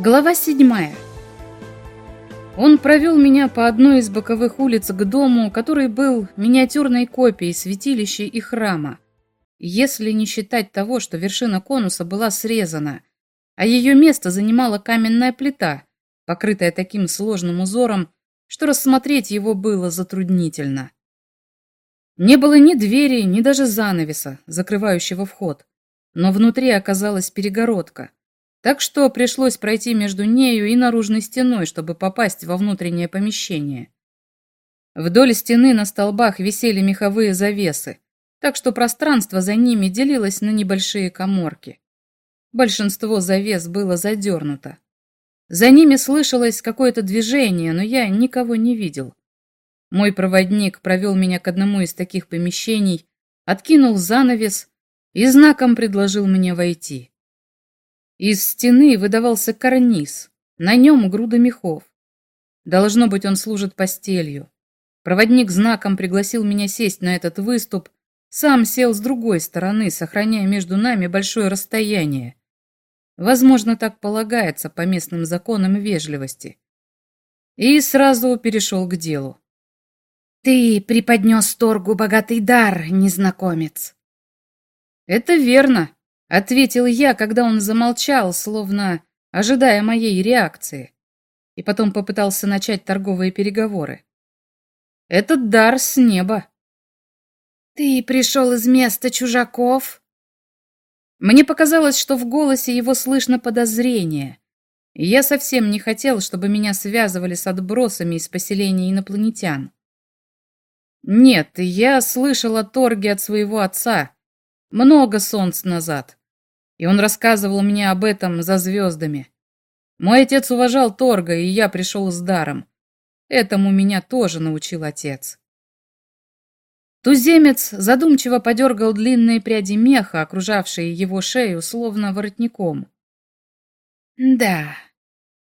Глава седьмая. Он провел меня по одной из боковых улиц к дому, который был миниатюрной копией святилища и храма, если не считать того, что вершина конуса была срезана, а ее место занимала каменная плита, покрытая таким сложным узором, что рассмотреть его было затруднительно. Не было ни двери, ни даже занавеса, закрывающего вход, но внутри оказалась перегородка – так что пришлось пройти между нею и наружной стеной, чтобы попасть во внутреннее помещение. Вдоль стены на столбах висели меховые завесы, так что пространство за ними делилось на небольшие коморки. Большинство завес было задернуто. За ними слышалось какое-то движение, но я никого не видел. Мой проводник провел меня к одному из таких помещений, откинул занавес и знаком предложил мне войти. Из стены выдавался карниз, на нем груда мехов. Должно быть, он служит постелью. Проводник знаком пригласил меня сесть на этот выступ, сам сел с другой стороны, сохраняя между нами большое расстояние. Возможно, так полагается по местным законам вежливости. И сразу перешел к делу. «Ты преподнес торгу богатый дар, незнакомец». «Это верно», Ответил я, когда он замолчал, словно ожидая моей реакции, и потом попытался начать торговые переговоры. Этот дар с неба. «Ты пришел из места чужаков?» Мне показалось, что в голосе его слышно подозрение, и я совсем не хотел, чтобы меня связывали с отбросами из поселения инопланетян. Нет, я слышал о торге от своего отца много солнц назад и он рассказывал мне об этом за звездами. Мой отец уважал торга, и я пришел с даром. Этому меня тоже научил отец. Туземец задумчиво подергал длинные пряди меха, окружавшие его шею, словно воротником. «Да,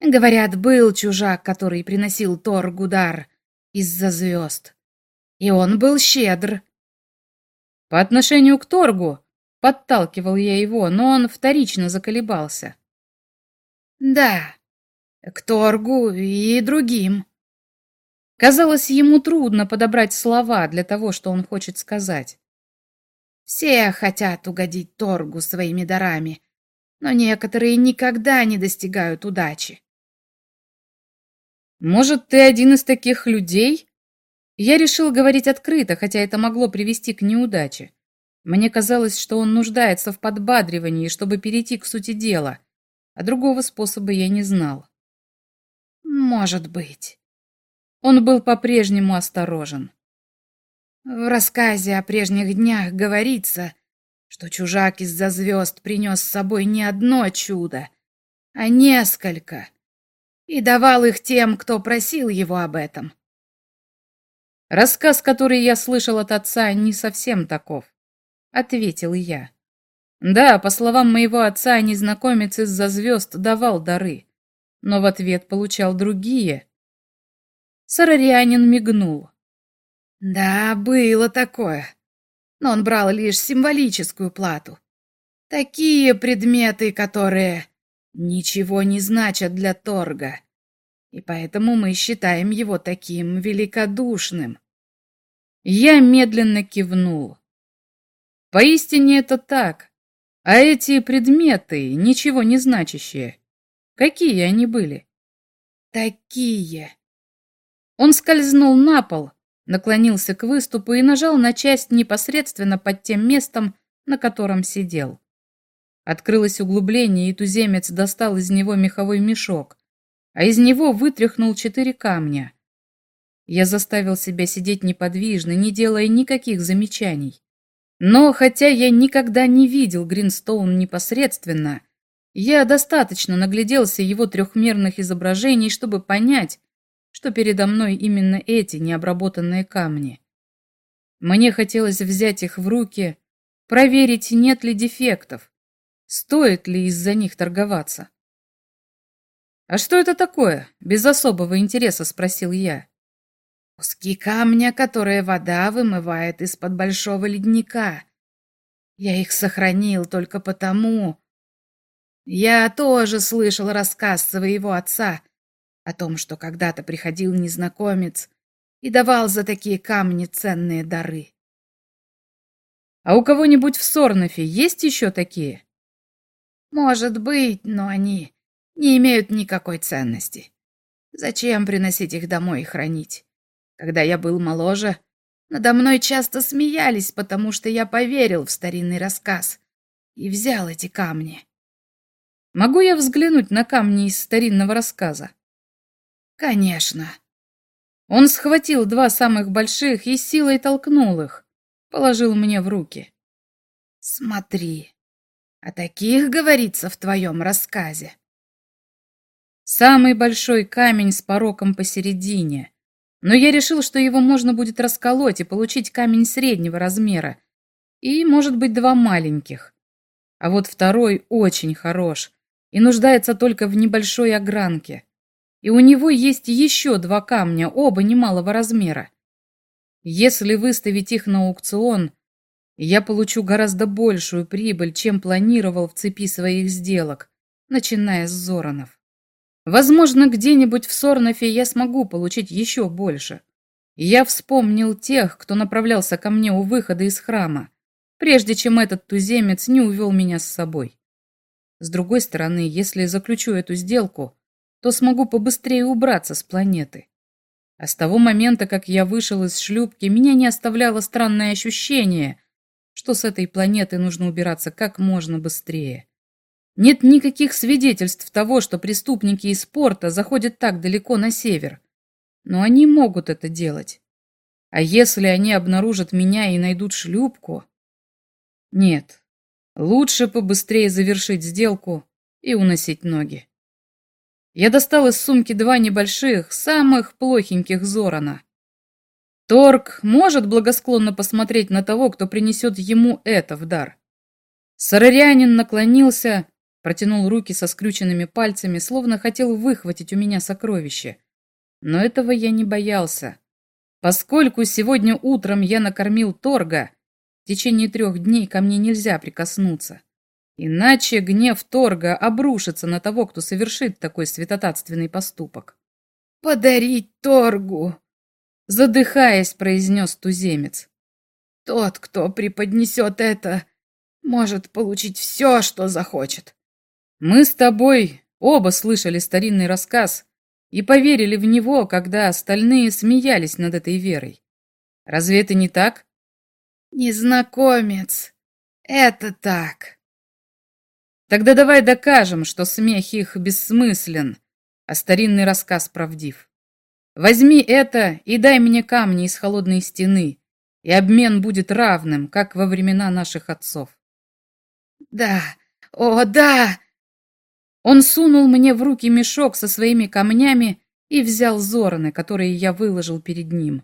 говорят, был чужак, который приносил торгу дар из-за звезд. И он был щедр». «По отношению к торгу Подталкивал я его, но он вторично заколебался. «Да, к торгу и другим». Казалось, ему трудно подобрать слова для того, что он хочет сказать. Все хотят угодить торгу своими дарами, но некоторые никогда не достигают удачи. «Может, ты один из таких людей?» Я решил говорить открыто, хотя это могло привести к неудаче. Мне казалось, что он нуждается в подбадривании, чтобы перейти к сути дела, а другого способа я не знал. Может быть. Он был по-прежнему осторожен. В рассказе о прежних днях говорится, что чужак из-за звезд принес с собой не одно чудо, а несколько, и давал их тем, кто просил его об этом. Рассказ, который я слышал от отца, не совсем таков. — ответил я. Да, по словам моего отца, незнакомец из-за звезд давал дары, но в ответ получал другие. Сарарианин мигнул. Да, было такое, но он брал лишь символическую плату. Такие предметы, которые ничего не значат для торга, и поэтому мы считаем его таким великодушным. Я медленно кивнул. Поистине это так. А эти предметы, ничего не значащие, какие они были? Такие. Он скользнул на пол, наклонился к выступу и нажал на часть непосредственно под тем местом, на котором сидел. Открылось углубление, и туземец достал из него меховой мешок, а из него вытряхнул четыре камня. Я заставил себя сидеть неподвижно, не делая никаких замечаний. Но хотя я никогда не видел Гринстоун непосредственно, я достаточно нагляделся его трехмерных изображений, чтобы понять, что передо мной именно эти необработанные камни. Мне хотелось взять их в руки, проверить, нет ли дефектов, стоит ли из-за них торговаться. «А что это такое?» — без особого интереса спросил я. Куски камня, которые вода вымывает из-под большого ледника. Я их сохранил только потому... Я тоже слышал рассказ своего отца о том, что когда-то приходил незнакомец и давал за такие камни ценные дары. А у кого-нибудь в Сорнофе есть еще такие? Может быть, но они не имеют никакой ценности. Зачем приносить их домой и хранить? Когда я был моложе, надо мной часто смеялись, потому что я поверил в старинный рассказ и взял эти камни. Могу я взглянуть на камни из старинного рассказа? Конечно. Он схватил два самых больших и силой толкнул их, положил мне в руки. Смотри, о таких говорится в твоем рассказе. Самый большой камень с пороком посередине, но я решил, что его можно будет расколоть и получить камень среднего размера, и, может быть, два маленьких. А вот второй очень хорош и нуждается только в небольшой огранке. И у него есть еще два камня, оба немалого размера. Если выставить их на аукцион, я получу гораздо большую прибыль, чем планировал в цепи своих сделок, начиная с Зоранов. Возможно, где-нибудь в Сорнофе я смогу получить еще больше. Я вспомнил тех, кто направлялся ко мне у выхода из храма, прежде чем этот туземец не увел меня с собой. С другой стороны, если заключу эту сделку, то смогу побыстрее убраться с планеты. А с того момента, как я вышел из шлюпки, меня не оставляло странное ощущение, что с этой планеты нужно убираться как можно быстрее. Нет никаких свидетельств того, что преступники из порта заходят так далеко на север. Но они могут это делать. А если они обнаружат меня и найдут шлюпку? Нет, лучше побыстрее завершить сделку и уносить ноги. Я достал из сумки два небольших, самых плохеньких Зорана. Торг может благосклонно посмотреть на того, кто принесет ему это в дар. Сарарянин наклонился, Протянул руки со скрюченными пальцами, словно хотел выхватить у меня сокровище. Но этого я не боялся. Поскольку сегодня утром я накормил торга, в течение трех дней ко мне нельзя прикоснуться. Иначе гнев торга обрушится на того, кто совершит такой святотатственный поступок. «Подарить торгу!» Задыхаясь, произнес туземец. «Тот, кто преподнесет это, может получить все, что захочет. Мы с тобой оба слышали старинный рассказ и поверили в него, когда остальные смеялись над этой верой. Разве это не так? Незнакомец, это так. Тогда давай докажем, что смех их бессмыслен, а старинный рассказ правдив. Возьми это и дай мне камни из холодной стены, и обмен будет равным, как во времена наших отцов. Да, о, да! Он сунул мне в руки мешок со своими камнями и взял зороны, которые я выложил перед ним.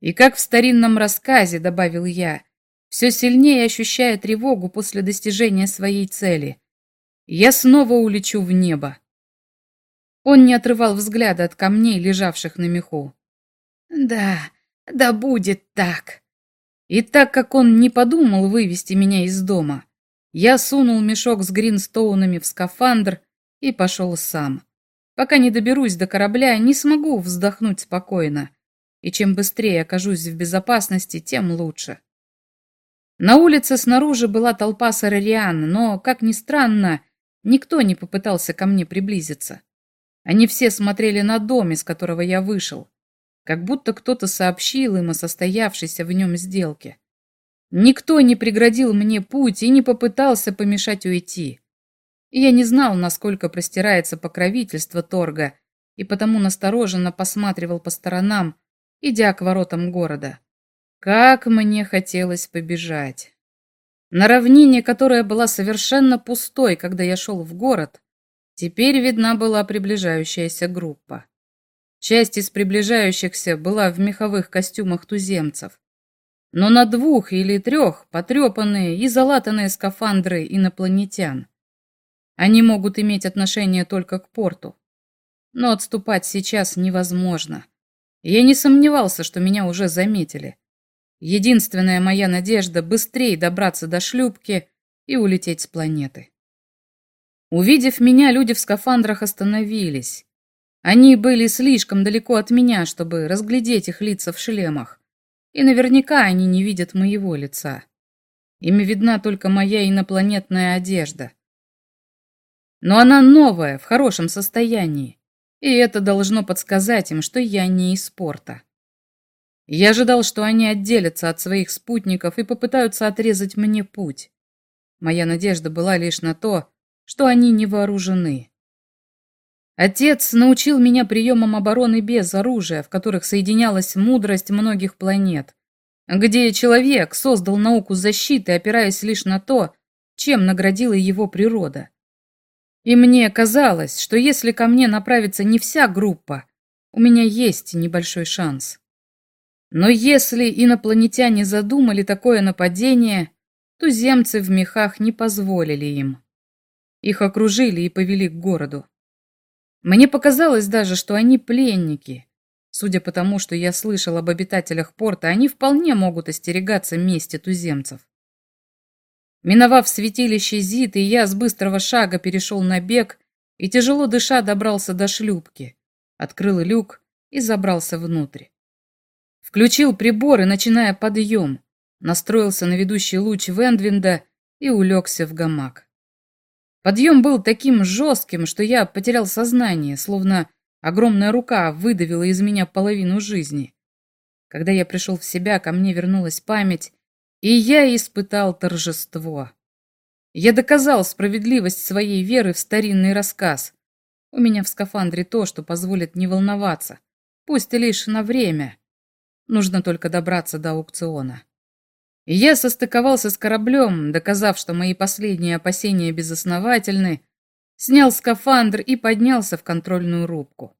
И как в старинном рассказе, добавил я, все сильнее ощущая тревогу после достижения своей цели, я снова улечу в небо. Он не отрывал взгляда от камней, лежавших на меху. «Да, да будет так». И так как он не подумал вывести меня из дома, я сунул мешок с гринстоунами в скафандр и пошел сам. Пока не доберусь до корабля, не смогу вздохнуть спокойно. И чем быстрее окажусь в безопасности, тем лучше. На улице снаружи была толпа сарариан, но, как ни странно, никто не попытался ко мне приблизиться. Они все смотрели на дом, из которого я вышел, как будто кто-то сообщил им о состоявшейся в нем сделке. Никто не преградил мне путь и не попытался помешать уйти. я не знал, насколько простирается покровительство торга, и потому настороженно посматривал по сторонам, идя к воротам города. Как мне хотелось побежать. На равнине, которая была совершенно пустой, когда я шел в город, теперь видна была приближающаяся группа. Часть из приближающихся была в меховых костюмах туземцев но на двух или трех потрепанные и залатанные скафандры инопланетян. Они могут иметь отношение только к порту. Но отступать сейчас невозможно. Я не сомневался, что меня уже заметили. Единственная моя надежда — быстрее добраться до шлюпки и улететь с планеты. Увидев меня, люди в скафандрах остановились. Они были слишком далеко от меня, чтобы разглядеть их лица в шлемах. И наверняка они не видят моего лица. Им видна только моя инопланетная одежда. Но она новая, в хорошем состоянии, и это должно подсказать им, что я не из спорта. Я ожидал, что они отделятся от своих спутников и попытаются отрезать мне путь. Моя надежда была лишь на то, что они не вооружены. Отец научил меня приемам обороны без оружия, в которых соединялась мудрость многих планет, где человек создал науку защиты, опираясь лишь на то, чем наградила его природа. И мне казалось, что если ко мне направится не вся группа, у меня есть небольшой шанс. Но если инопланетяне задумали такое нападение, туземцы в мехах не позволили им. Их окружили и повели к городу. Мне показалось даже, что они пленники, Судя по тому, что я слышал об обитателях порта, они вполне могут остерегаться мести туземцев. Миновав святилище Зиты, я с быстрого шага перешел на бег и, тяжело дыша, добрался до шлюпки, открыл люк и забрался внутрь. Включил приборы, начиная подъем, настроился на ведущий луч Вендвинда и улегся в гамак. Подъем был таким жестким, что я потерял сознание, словно Огромная рука выдавила из меня половину жизни. Когда я пришел в себя, ко мне вернулась память, и я испытал торжество. Я доказал справедливость своей веры в старинный рассказ. У меня в скафандре то, что позволит не волноваться, пусть и лишь на время. Нужно только добраться до аукциона. И я состыковался с кораблем, доказав, что мои последние опасения безосновательны, снял скафандр и поднялся в контрольную рубку.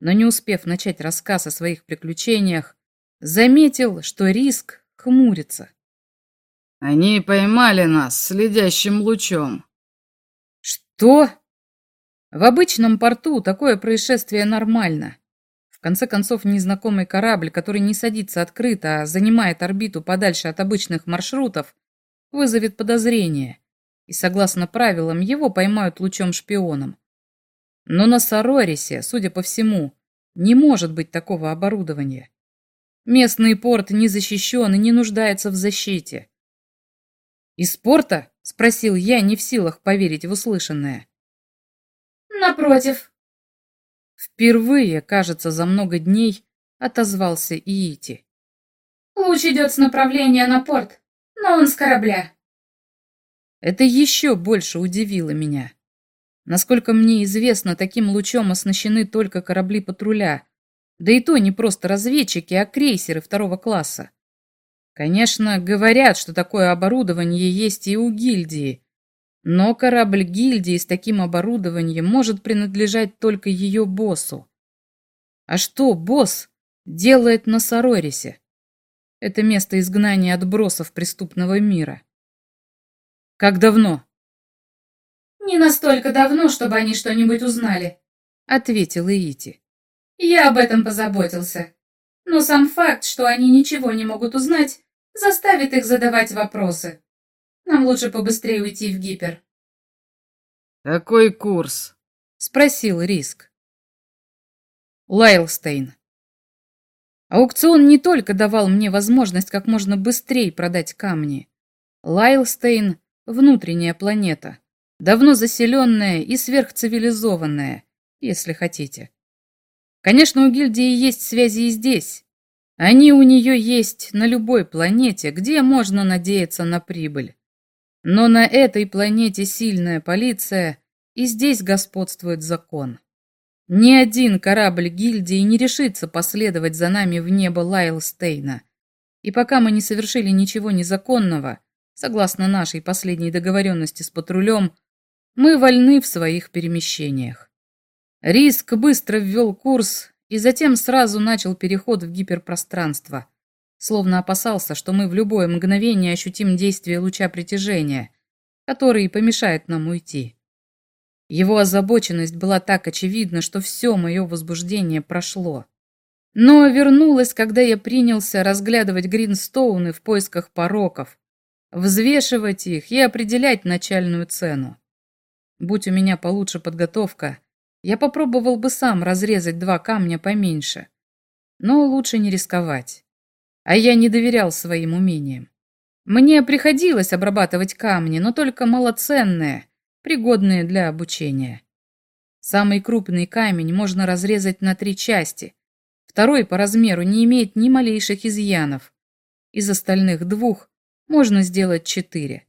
Но не успев начать рассказ о своих приключениях, заметил, что риск хмурится. «Они поймали нас следящим лучом». «Что?» В обычном порту такое происшествие нормально. Конце концов, незнакомый корабль, который не садится открыто, а занимает орбиту подальше от обычных маршрутов, вызовет подозрение и, согласно правилам, его поймают лучом-шпионом. Но на Сарорисе, судя по всему, не может быть такого оборудования. Местный порт не защищен и не нуждается в защите. «Из порта?» — спросил я, не в силах поверить в услышанное. «Напротив». Впервые, кажется, за много дней отозвался Иити. «Луч идет с направления на порт, но он с корабля». Это еще больше удивило меня. Насколько мне известно, таким лучом оснащены только корабли патруля. Да и то не просто разведчики, а крейсеры второго класса. Конечно, говорят, что такое оборудование есть и у гильдии. Но корабль гильдии с таким оборудованием может принадлежать только ее боссу. А что босс делает на Сарорисе? Это место изгнания отбросов преступного мира. Как давно? Не настолько давно, чтобы они что-нибудь узнали, ответил Иити. Я об этом позаботился. Но сам факт, что они ничего не могут узнать, заставит их задавать вопросы. Нам лучше побыстрее уйти в гипер. Какой курс? спросил Риск. Лайлстейн. Аукцион не только давал мне возможность как можно быстрее продать камни. Лайлстейн внутренняя планета, давно заселенная и сверхцивилизованная, если хотите. Конечно, у гильдии есть связи и здесь. Они у нее есть на любой планете, где можно надеяться на прибыль. Но на этой планете сильная полиция, и здесь господствует закон. Ни один корабль гильдии не решится последовать за нами в небо Лайлстейна. И пока мы не совершили ничего незаконного, Согласно нашей последней договоренности с патрулем, мы вольны в своих перемещениях. Риск быстро ввел курс и затем сразу начал переход в гиперпространство, словно опасался, что мы в любое мгновение ощутим действие луча притяжения, который помешает нам уйти. Его озабоченность была так очевидна, что все мое возбуждение прошло. Но вернулось, когда я принялся разглядывать Гринстоуны в поисках пороков, взвешивать их и определять начальную цену. Будь у меня получше подготовка, я попробовал бы сам разрезать два камня поменьше. Но лучше не рисковать. А я не доверял своим умениям. Мне приходилось обрабатывать камни, но только малоценные, пригодные для обучения. Самый крупный камень можно разрезать на три части. Второй по размеру не имеет ни малейших изъянов. Из остальных двух можно сделать четыре.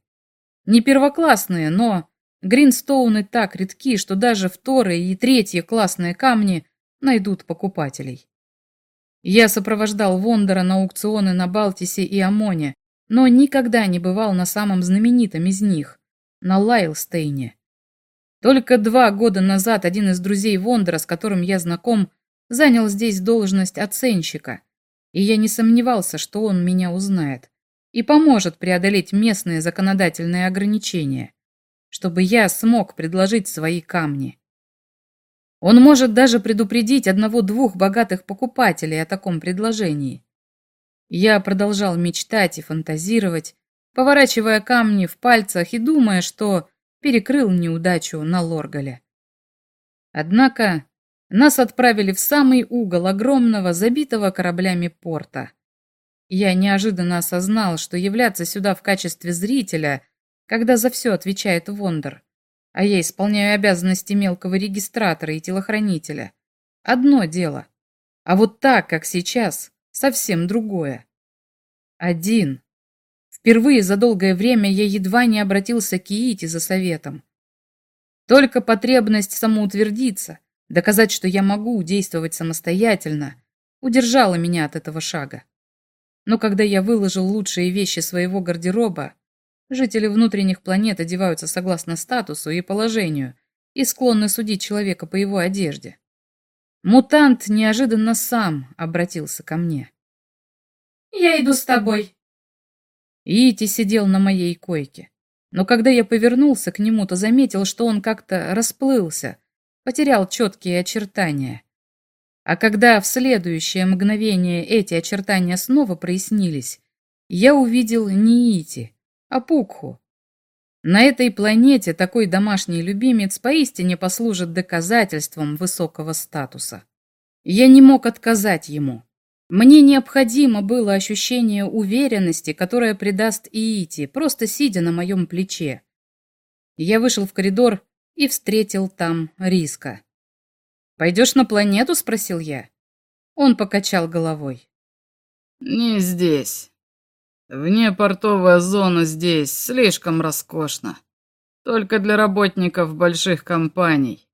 Не первоклассные, но Гринстоуны так редки, что даже вторые и третьи классные камни найдут покупателей. Я сопровождал Вондора на аукционы на Балтисе и Амоне, но никогда не бывал на самом знаменитом из них, на Лайлстейне. Только два года назад один из друзей Вондора, с которым я знаком, занял здесь должность оценщика, и я не сомневался, что он меня узнает и поможет преодолеть местные законодательные ограничения чтобы я смог предложить свои камни. Он может даже предупредить одного-двух богатых покупателей о таком предложении. Я продолжал мечтать и фантазировать, поворачивая камни в пальцах и думая, что перекрыл неудачу на Лоргале. Однако нас отправили в самый угол огромного, забитого кораблями порта. Я неожиданно осознал, что являться сюда в качестве зрителя когда за все отвечает Вондер, а я исполняю обязанности мелкого регистратора и телохранителя. Одно дело. А вот так, как сейчас, совсем другое. Один. Впервые за долгое время я едва не обратился к Иите за советом. Только потребность самоутвердиться, доказать, что я могу действовать самостоятельно, удержала меня от этого шага. Но когда я выложил лучшие вещи своего гардероба, Жители внутренних планет одеваются согласно статусу и положению и склонны судить человека по его одежде. Мутант неожиданно сам обратился ко мне. «Я иду с тобой». Ити сидел на моей койке, но когда я повернулся к нему, то заметил, что он как-то расплылся, потерял четкие очертания. А когда в следующее мгновение эти очертания снова прояснились, я увидел не Ити, Апукху. На этой планете такой домашний любимец поистине послужит доказательством высокого статуса. Я не мог отказать ему. Мне необходимо было ощущение уверенности, которое придаст Иити, просто сидя на моем плече. Я вышел в коридор и встретил там Риска. «Пойдешь на планету?» — спросил я. Он покачал головой. «Не здесь. Внепортовая зона здесь слишком роскошна. Только для работников больших компаний.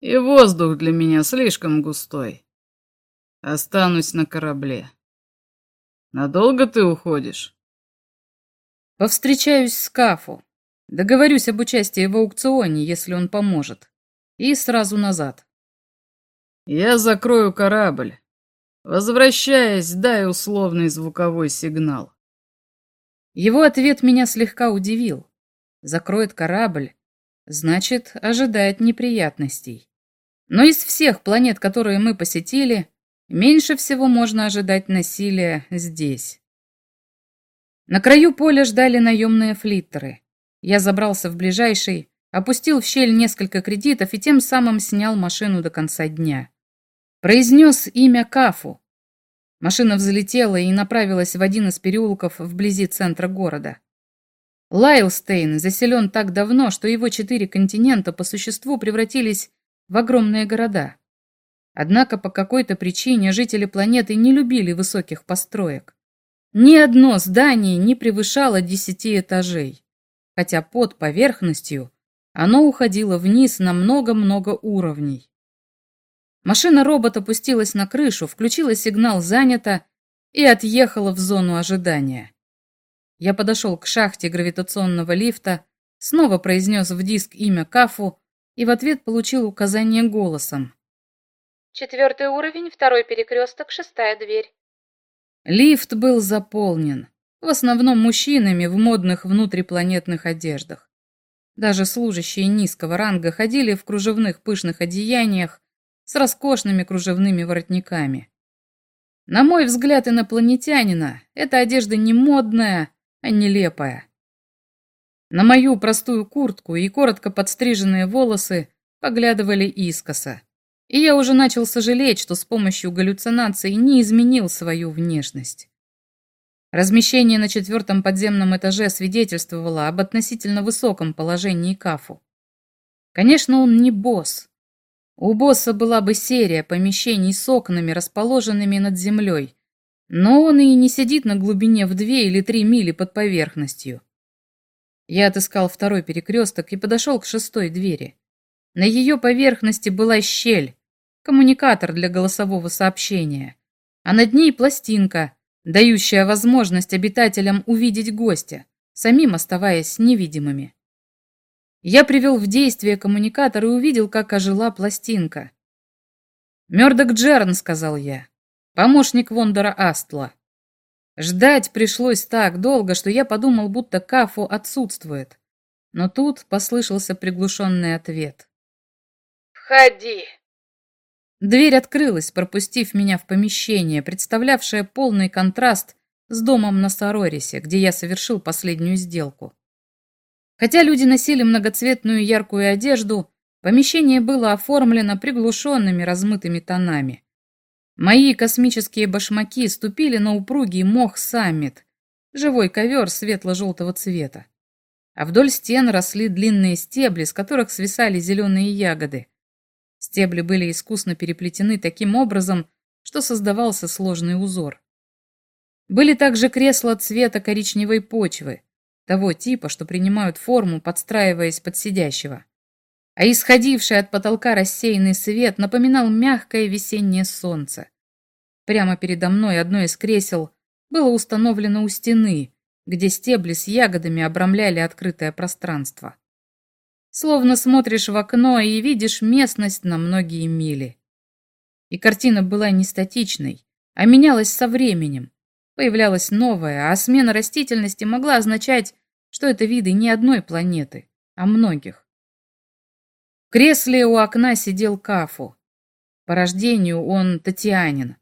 И воздух для меня слишком густой. Останусь на корабле. Надолго ты уходишь? Повстречаюсь с Кафу. Договорюсь об участии в аукционе, если он поможет. И сразу назад. Я закрою корабль. Возвращаясь, дай условный звуковой сигнал. Его ответ меня слегка удивил. Закроет корабль, значит, ожидает неприятностей. Но из всех планет, которые мы посетили, меньше всего можно ожидать насилия здесь. На краю поля ждали наемные флиттеры. Я забрался в ближайший, опустил в щель несколько кредитов и тем самым снял машину до конца дня. Произнес имя Кафу, Машина взлетела и направилась в один из переулков вблизи центра города. Лайлстейн заселен так давно, что его четыре континента по существу превратились в огромные города. Однако по какой-то причине жители планеты не любили высоких построек. Ни одно здание не превышало десяти этажей, хотя под поверхностью оно уходило вниз на много-много уровней. Машина-робот опустилась на крышу, включила сигнал «Занято» и отъехала в зону ожидания. Я подошел к шахте гравитационного лифта, снова произнес в диск имя Кафу и в ответ получил указание голосом. «Четвертый уровень, второй перекресток, шестая дверь». Лифт был заполнен, в основном мужчинами в модных внутрипланетных одеждах. Даже служащие низкого ранга ходили в кружевных пышных одеяниях с роскошными кружевными воротниками. На мой взгляд инопланетянина, эта одежда не модная, а нелепая. На мою простую куртку и коротко подстриженные волосы поглядывали искоса. И я уже начал сожалеть, что с помощью галлюцинаций не изменил свою внешность. Размещение на четвертом подземном этаже свидетельствовало об относительно высоком положении Кафу. Конечно, он не босс. У босса была бы серия помещений с окнами, расположенными над землей, но он и не сидит на глубине в две или три мили под поверхностью. Я отыскал второй перекресток и подошел к шестой двери. На ее поверхности была щель, коммуникатор для голосового сообщения, а над ней пластинка, дающая возможность обитателям увидеть гостя, самим оставаясь невидимыми. Я привел в действие коммуникатор и увидел, как ожила пластинка. «Мёрдок Джерн», — сказал я, — «помощник Вондора Астла». Ждать пришлось так долго, что я подумал, будто Кафу отсутствует. Но тут послышался приглушенный ответ. «Входи!» Дверь открылась, пропустив меня в помещение, представлявшее полный контраст с домом на Сорорисе, где я совершил последнюю сделку. Хотя люди носили многоцветную яркую одежду, помещение было оформлено приглушенными размытыми тонами. Мои космические башмаки ступили на упругий мох саммит, живой ковер светло-желтого цвета. А вдоль стен росли длинные стебли, с которых свисали зеленые ягоды. Стебли были искусно переплетены таким образом, что создавался сложный узор. Были также кресла цвета коричневой почвы, того типа, что принимают форму, подстраиваясь под сидящего а исходивший от потолка рассеянный свет напоминал мягкое весеннее солнце. Прямо передо мной одно из кресел было установлено у стены, где стебли с ягодами обрамляли открытое пространство. Словно смотришь в окно и видишь местность на многие мили. И картина была не статичной, а менялась со временем. Появлялась новая, а смена растительности могла означать, что это виды не одной планеты, а многих. В кресле у окна сидел Кафу. По рождению он татьянин.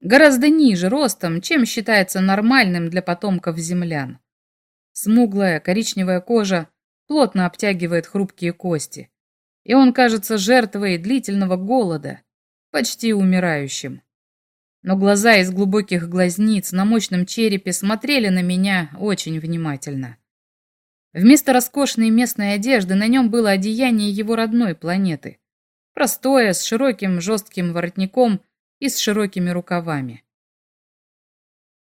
Гораздо ниже ростом, чем считается нормальным для потомков землян. Смуглая коричневая кожа плотно обтягивает хрупкие кости. И он кажется жертвой длительного голода, почти умирающим. Но глаза из глубоких глазниц на мощном черепе смотрели на меня очень внимательно. Вместо роскошной местной одежды на нем было одеяние его родной планеты. Простое, с широким жестким воротником и с широкими рукавами.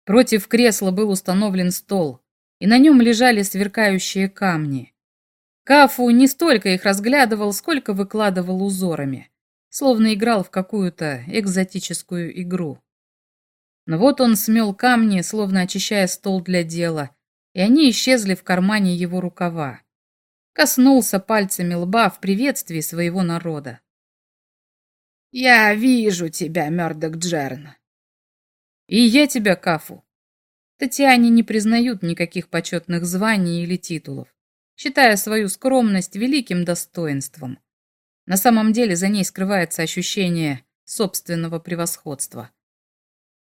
Против кресла был установлен стол, и на нем лежали сверкающие камни. Кафу не столько их разглядывал, сколько выкладывал узорами, словно играл в какую-то экзотическую игру. Но вот он смел камни, словно очищая стол для дела, и они исчезли в кармане его рукава. Коснулся пальцами лба в приветствии своего народа. «Я вижу тебя, Мёрдок Джерн». «И я тебя, Кафу». Татьяне не признают никаких почетных званий или титулов, считая свою скромность великим достоинством. На самом деле за ней скрывается ощущение собственного превосходства.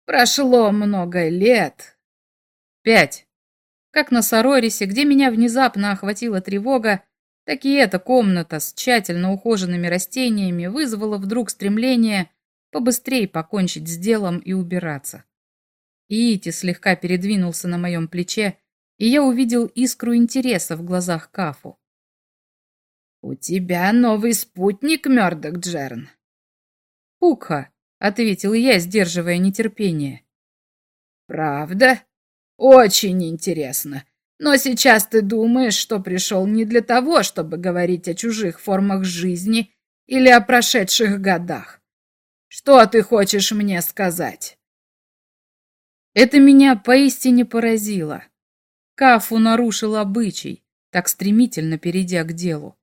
«Прошло много лет». «Пять». Как на Сорорисе, где меня внезапно охватила тревога, так и эта комната с тщательно ухоженными растениями вызвала вдруг стремление побыстрее покончить с делом и убираться. Иити слегка передвинулся на моем плече, и я увидел искру интереса в глазах Кафу. «У тебя новый спутник, Мёрдок Джерн?» «Пукха», — ответил я, сдерживая нетерпение. «Правда?» Очень интересно. Но сейчас ты думаешь, что пришел не для того, чтобы говорить о чужих формах жизни или о прошедших годах. Что ты хочешь мне сказать? Это меня поистине поразило. Кафу нарушил обычай, так стремительно перейдя к делу,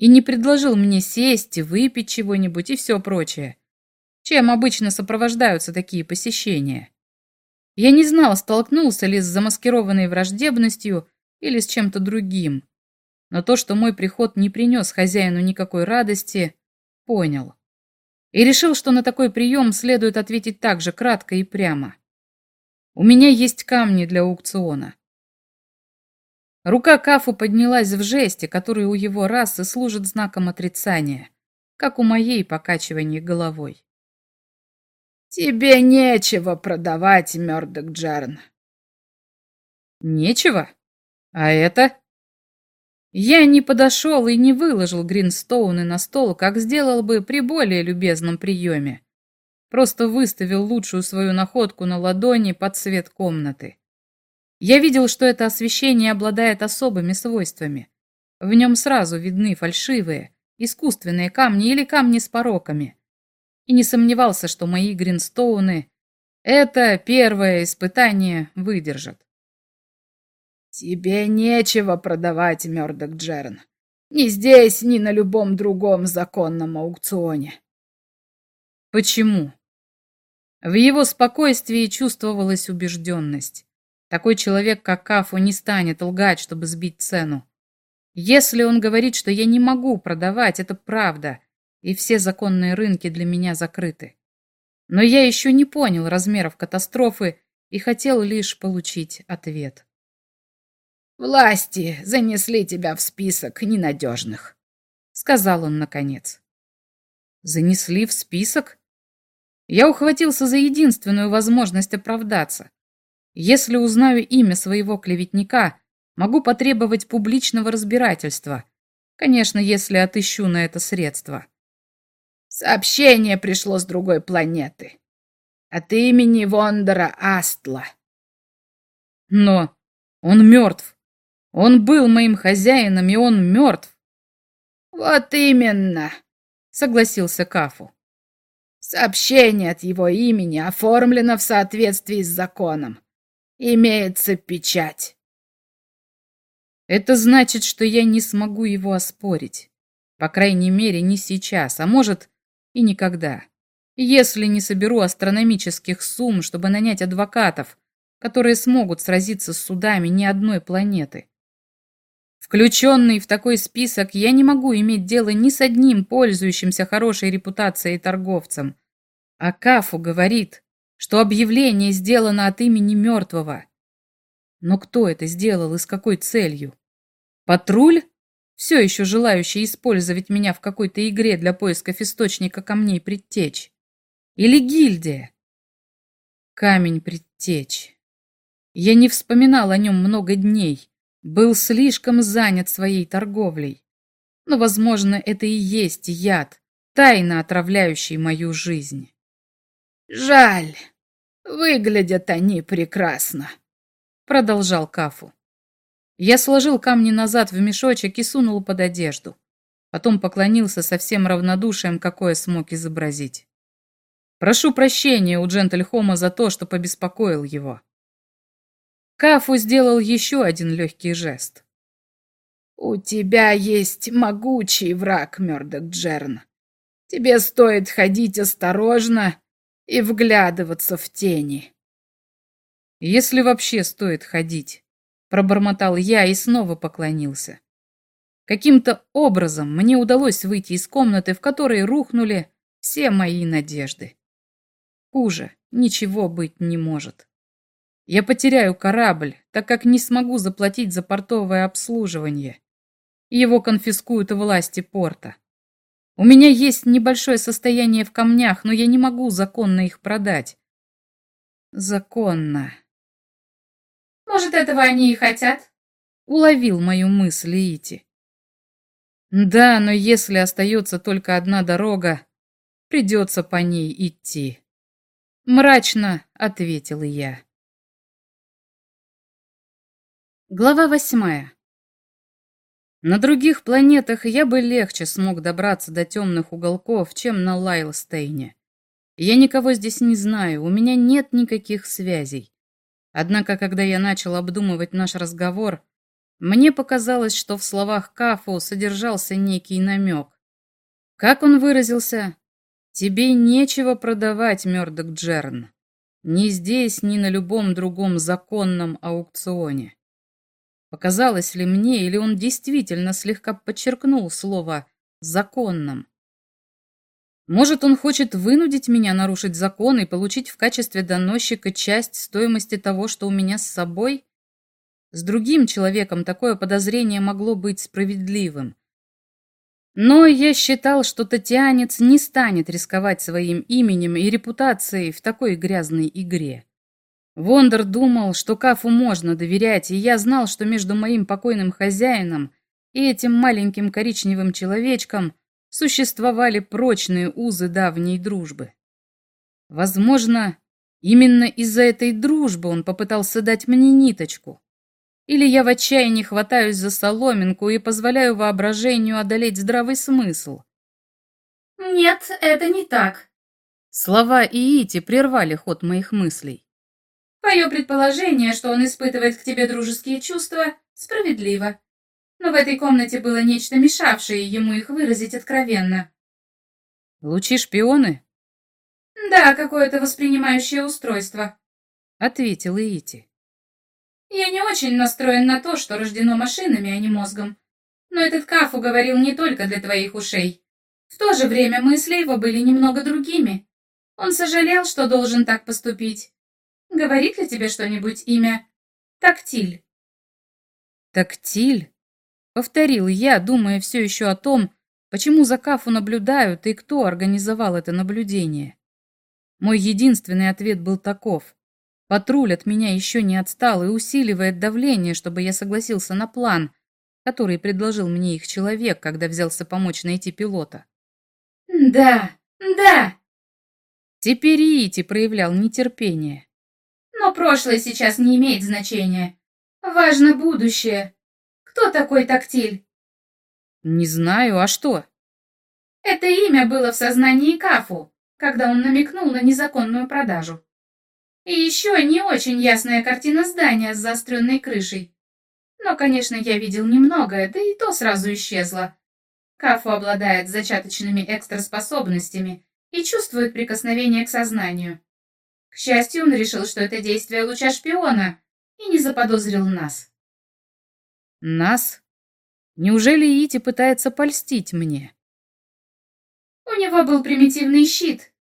и не предложил мне сесть и выпить чего-нибудь и все прочее, чем обычно сопровождаются такие посещения. Я не знал, столкнулся ли с замаскированной враждебностью или с чем-то другим. Но то, что мой приход не принес хозяину никакой радости, понял. И решил, что на такой прием следует ответить так же кратко и прямо. У меня есть камни для аукциона. Рука Кафу поднялась в жесте, который у его расы служит знаком отрицания, как у моей покачивания головой. «Тебе нечего продавать, Мёрдок Джарн». «Нечего? А это?» Я не подошел и не выложил Гринстоуны на стол, как сделал бы при более любезном приеме. Просто выставил лучшую свою находку на ладони под свет комнаты. Я видел, что это освещение обладает особыми свойствами. В нем сразу видны фальшивые, искусственные камни или камни с пороками. И не сомневался, что мои гринстоуны это первое испытание выдержат. «Тебе нечего продавать, Мёрдок Джерн. Ни здесь, ни на любом другом законном аукционе». «Почему?» В его спокойствии чувствовалась убежденность. Такой человек, как Кафу, не станет лгать, чтобы сбить цену. Если он говорит, что я не могу продавать, это правда, и все законные рынки для меня закрыты. Но я еще не понял размеров катастрофы и хотел лишь получить ответ. «Власти занесли тебя в список ненадежных», — сказал он наконец. «Занесли в список?» Я ухватился за единственную возможность оправдаться. Если узнаю имя своего клеветника, могу потребовать публичного разбирательства. Конечно, если отыщу на это средства. Сообщение пришло с другой планеты. От имени Вондора Астла. Но он мертв. Он был моим хозяином, и он мертв. Вот именно, согласился Кафу. Сообщение от его имени оформлено в соответствии с законом. Имеется печать. Это значит, что я не смогу его оспорить. По крайней мере, не сейчас, а может и никогда. Если не соберу астрономических сумм, чтобы нанять адвокатов, которые смогут сразиться с судами ни одной планеты. Включенный в такой список, я не могу иметь дело ни с одним пользующимся хорошей репутацией торговцем. А Кафу говорит, что объявление сделано от имени мертвого. Но кто это сделал и с какой целью? Патруль, все еще желающий использовать меня в какой-то игре для поисков источника камней предтеч? Или гильдия? Камень предтеч. Я не вспоминал о нем много дней, был слишком занят своей торговлей. Но, возможно, это и есть яд, тайно отравляющий мою жизнь. Жаль. Выглядят они прекрасно, продолжал Кафу. Я сложил камни назад в мешочек и сунул под одежду. Потом поклонился со всем равнодушием, какое смог изобразить. Прошу прощения у Джентльхома за то, что побеспокоил его. Кафу сделал еще один легкий жест. «У тебя есть могучий враг, Мёрдок Джерн. Тебе стоит ходить осторожно и вглядываться в тени. Если вообще стоит ходить, пробормотал я и снова поклонился. Каким-то образом мне удалось выйти из комнаты, в которой рухнули все мои надежды. Хуже ничего быть не может. Я потеряю корабль, так как не смогу заплатить за портовое обслуживание. Его конфискуют власти порта. У меня есть небольшое состояние в камнях, но я не могу законно их продать. Законно. Может, этого они и хотят? Уловил мою мысль Ити. Да, но если остается только одна дорога, придется по ней идти. Мрачно ответил я. Глава восьмая. На других планетах я бы легче смог добраться до темных уголков, чем на Лайлстейне. Я никого здесь не знаю, у меня нет никаких связей. Однако, когда я начал обдумывать наш разговор, мне показалось, что в словах Кафу содержался некий намек. Как он выразился? «Тебе нечего продавать, Мёрдок Джерн. Ни здесь, ни на любом другом законном аукционе». Показалось ли мне, или он действительно слегка подчеркнул слово «законным»? Может, он хочет вынудить меня нарушить закон и получить в качестве доносчика часть стоимости того, что у меня с собой? С другим человеком такое подозрение могло быть справедливым. Но я считал, что татьянец не станет рисковать своим именем и репутацией в такой грязной игре. Вондер думал, что Кафу можно доверять, и я знал, что между моим покойным хозяином и этим маленьким коричневым человечком существовали прочные узы давней дружбы. Возможно, именно из-за этой дружбы он попытался дать мне ниточку. Или я в отчаянии хватаюсь за соломинку и позволяю воображению одолеть здравый смысл? Нет, это не так. Слова Иити прервали ход моих мыслей. Твое предположение, что он испытывает к тебе дружеские чувства, справедливо. Но в этой комнате было нечто, мешавшее ему их выразить откровенно. Лучи-шпионы? Да, какое-то воспринимающее устройство, — ответил Иити. Я не очень настроен на то, что рождено машинами, а не мозгом. Но этот Кафу говорил не только для твоих ушей. В то же время мысли его были немного другими. Он сожалел, что должен так поступить. Говорит ли тебе что-нибудь имя Тактиль? Тактиль? Повторил я, думая все еще о том, почему за Кафу наблюдают и кто организовал это наблюдение. Мой единственный ответ был таков. Патруль от меня еще не отстал и усиливает давление, чтобы я согласился на план, который предложил мне их человек, когда взялся помочь найти пилота. «Да, да!» Теперь Ити проявлял нетерпение. «Но прошлое сейчас не имеет значения. Важно будущее. Кто такой Тактиль?» «Не знаю, а что?» Это имя было в сознании Кафу, когда он намекнул на незаконную продажу. И еще не очень ясная картина здания с заостренной крышей. Но, конечно, я видел немногое, да и то сразу исчезло. Кафу обладает зачаточными экстраспособностями и чувствует прикосновение к сознанию. К счастью, он решил, что это действие луча шпиона, и не заподозрил нас. Нас? Неужели Ити пытается польстить мне? У него был примитивный щит,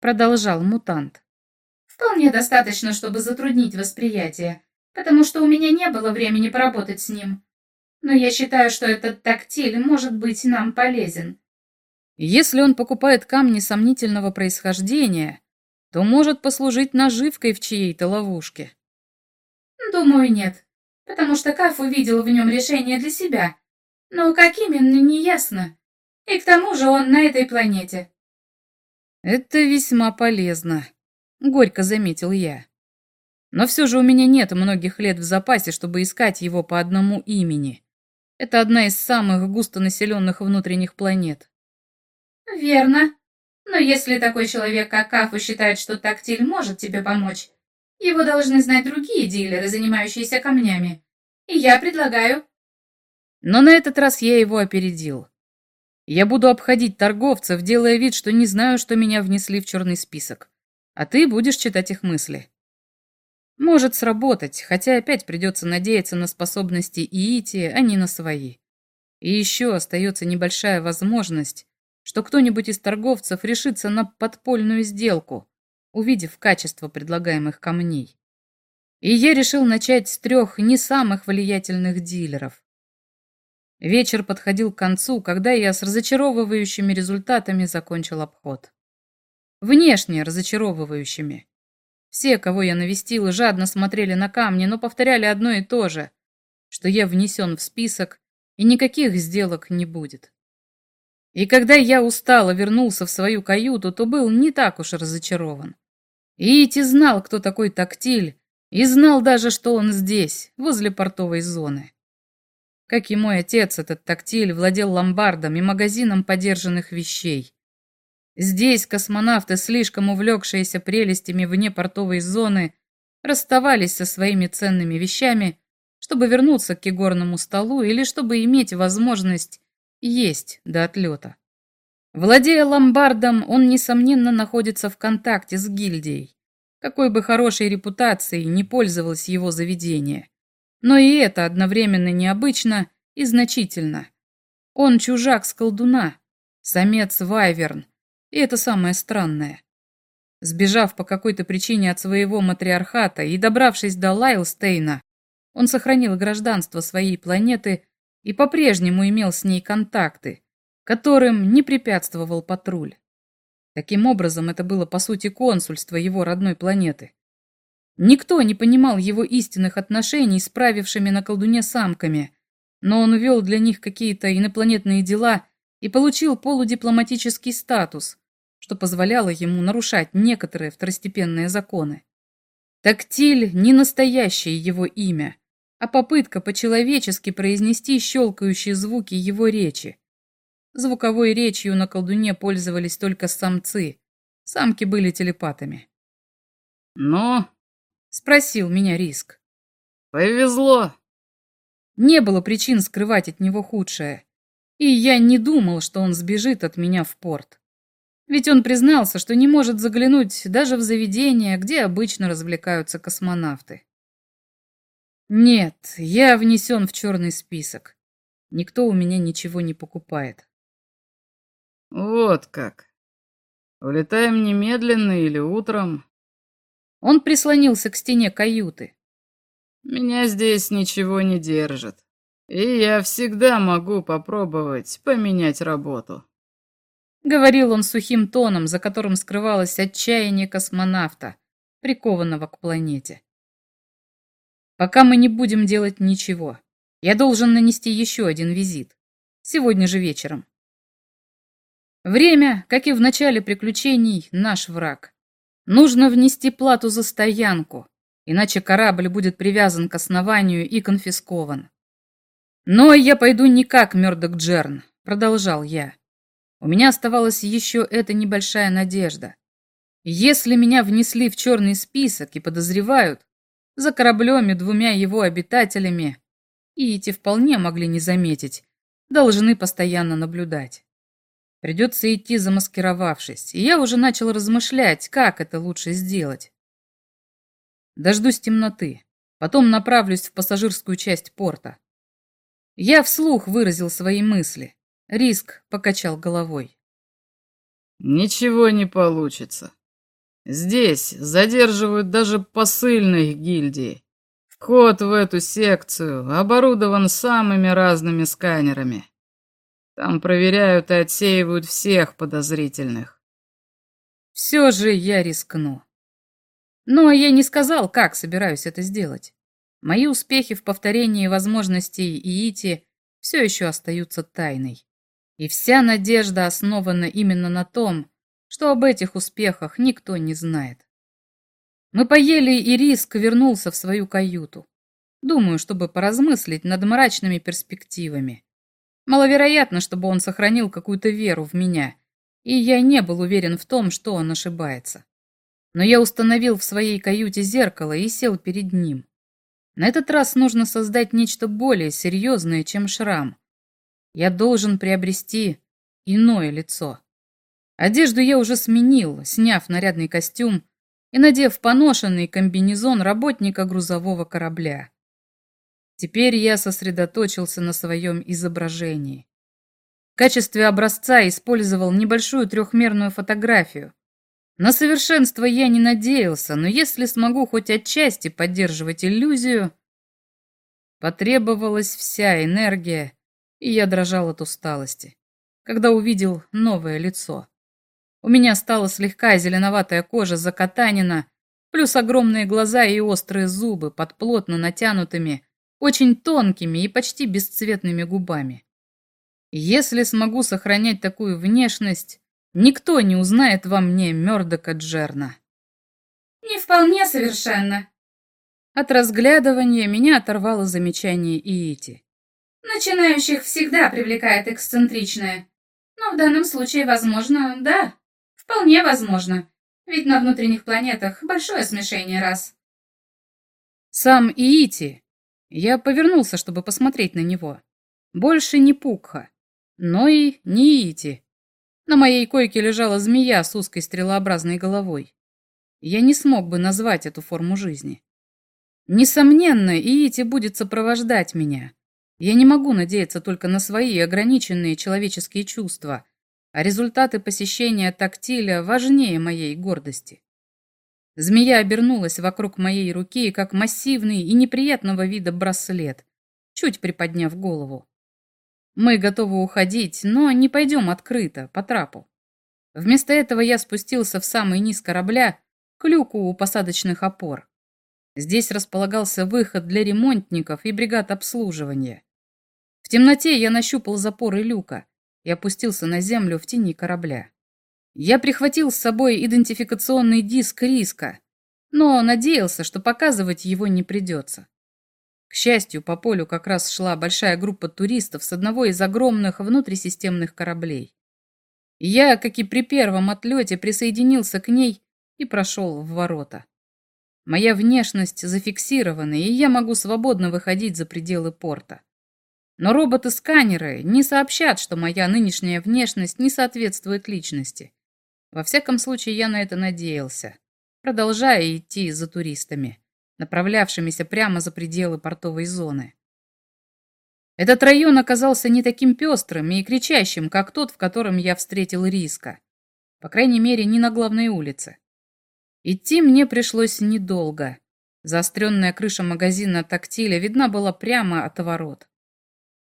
продолжал мутант. Вполне достаточно, чтобы затруднить восприятие, потому что у меня не было времени поработать с ним. Но я считаю, что этот тактиль может быть нам полезен. Если он покупает камни сомнительного происхождения, то может послужить наживкой в чьей-то ловушке. Думаю, нет, потому что Каф увидел в нем решение для себя. Но как именно, не ясно. И к тому же он на этой планете. Это весьма полезно. — горько заметил я. «Но все же у меня нет многих лет в запасе, чтобы искать его по одному имени. Это одна из самых густонаселенных внутренних планет». «Верно. Но если такой человек, как Кафу, считает, что тактиль может тебе помочь, его должны знать другие дилеры, занимающиеся камнями. И я предлагаю...» Но на этот раз я его опередил. Я буду обходить торговцев, делая вид, что не знаю, что меня внесли в черный список а ты будешь читать их мысли. Может сработать, хотя опять придется надеяться на способности Иити, а не на свои. И еще остается небольшая возможность, что кто-нибудь из торговцев решится на подпольную сделку, увидев качество предлагаемых камней. И я решил начать с трех не самых влиятельных дилеров. Вечер подходил к концу, когда я с разочаровывающими результатами закончил обход внешне разочаровывающими. Все, кого я навестил, жадно смотрели на камни, но повторяли одно и то же, что я внесен в список, и никаких сделок не будет. И когда я устало вернулся в свою каюту, то был не так уж разочарован. Ити знал, кто такой тактиль, и знал даже, что он здесь, возле портовой зоны. Как и мой отец, этот тактиль владел ломбардом и магазином подержанных вещей. Здесь космонавты, слишком увлекшиеся прелестями вне портовой зоны, расставались со своими ценными вещами, чтобы вернуться к игорному столу или чтобы иметь возможность есть до отлета. Владея ломбардом, он, несомненно, находится в контакте с гильдией. Какой бы хорошей репутацией не пользовалось его заведение. Но и это одновременно необычно и значительно. Он чужак с колдуна, самец Вайверн, и это самое странное. Сбежав по какой-то причине от своего матриархата и добравшись до Лайлстейна, Он сохранил гражданство своей планеты и по-прежнему имел с ней контакты, которым не препятствовал патруль. Таким образом, это было по сути консульство его родной планеты. Никто не понимал его истинных отношений с правившими на колдуне самками, но он вел для них какие-то инопланетные дела и получил полудипломатический статус, что позволяло ему нарушать некоторые второстепенные законы. Тактиль — не настоящее его имя, а попытка по-человечески произнести щелкающие звуки его речи. Звуковой речью на колдуне пользовались только самцы. Самки были телепатами. «Ну?» — спросил меня Риск. «Повезло!» Не было причин скрывать от него худшее. И я не думал, что он сбежит от меня в порт. Ведь он признался, что не может заглянуть даже в заведение, где обычно развлекаются космонавты. Нет, я внесен в черный список. Никто у меня ничего не покупает. Вот как. Улетаем немедленно или утром? Он прислонился к стене каюты. Меня здесь ничего не держит. И я всегда могу попробовать поменять работу. Говорил он сухим тоном, за которым скрывалось отчаяние космонавта, прикованного к планете. Пока мы не будем делать ничего, я должен нанести еще один визит. Сегодня же вечером. Время, как и в начале приключений, наш враг. Нужно внести плату за стоянку, иначе корабль будет привязан к основанию и конфискован. Но я пойду не как Мёрдок Джерн, продолжал я. У меня оставалась еще эта небольшая надежда. Если меня внесли в черный список и подозревают, за кораблем и двумя его обитателями, и эти вполне могли не заметить, должны постоянно наблюдать. Придется идти замаскировавшись, и я уже начал размышлять, как это лучше сделать. Дождусь темноты, потом направлюсь в пассажирскую часть порта. Я вслух выразил свои мысли. Риск покачал головой. Ничего не получится. Здесь задерживают даже посыльных гильдии. Вход в эту секцию оборудован самыми разными сканерами. Там проверяют и отсеивают всех подозрительных. Все же я рискну. Но я не сказал, как собираюсь это сделать. Мои успехи в повторении возможностей ИИТи все еще остаются тайной. И вся надежда основана именно на том, что об этих успехах никто не знает. Мы поели, и Риск вернулся в свою каюту. Думаю, чтобы поразмыслить над мрачными перспективами. Маловероятно, чтобы он сохранил какую-то веру в меня, и я не был уверен в том, что он ошибается. Но я установил в своей каюте зеркало и сел перед ним. На этот раз нужно создать нечто более серьезное, чем шрам. Я должен приобрести иное лицо. Одежду я уже сменил, сняв нарядный костюм и надев поношенный комбинезон работника грузового корабля. Теперь я сосредоточился на своем изображении. В качестве образца использовал небольшую трехмерную фотографию. На совершенство я не надеялся, но если смогу хоть отчасти поддерживать иллюзию... Потребовалась вся энергия, и я дрожал от усталости, когда увидел новое лицо. У меня стала слегка зеленоватая кожа закатанина, плюс огромные глаза и острые зубы под плотно натянутыми, очень тонкими и почти бесцветными губами. Если смогу сохранять такую внешность, никто не узнает во мне Мёрдока Джерна. Не вполне совершенно. От разглядывания меня оторвало замечание Иити. Начинающих всегда привлекает эксцентричное. Но в данном случае, возможно, да. Вполне возможно. Ведь на внутренних планетах большое смешение рас. Сам Иити я повернулся, чтобы посмотреть на него. Больше не Пукха, но и не Ити. На моей койке лежала змея с узкой стрелообразной головой. Я не смог бы назвать эту форму жизни. Несомненно, Иити будет сопровождать меня. Я не могу надеяться только на свои ограниченные человеческие чувства, а результаты посещения тактиля важнее моей гордости. Змея обернулась вокруг моей руки, как массивный и неприятного вида браслет, чуть приподняв голову. Мы готовы уходить, но не пойдем открыто, по трапу. Вместо этого я спустился в самый низ корабля, к люку у посадочных опор. Здесь располагался выход для ремонтников и бригад обслуживания. В темноте я нащупал запоры люка и опустился на землю в тени корабля. Я прихватил с собой идентификационный диск риска, но надеялся, что показывать его не придется. К счастью, по полю как раз шла большая группа туристов с одного из огромных внутрисистемных кораблей. Я, как и при первом отлете, присоединился к ней и прошел в ворота. Моя внешность зафиксирована, и я могу свободно выходить за пределы порта. Но роботы-сканеры не сообщат, что моя нынешняя внешность не соответствует личности. Во всяком случае, я на это надеялся, продолжая идти за туристами, направлявшимися прямо за пределы портовой зоны. Этот район оказался не таким пестрым и кричащим, как тот, в котором я встретил Риска. По крайней мере, не на главной улице. Идти мне пришлось недолго. Заостренная крыша магазина тактиля видна была прямо от ворот.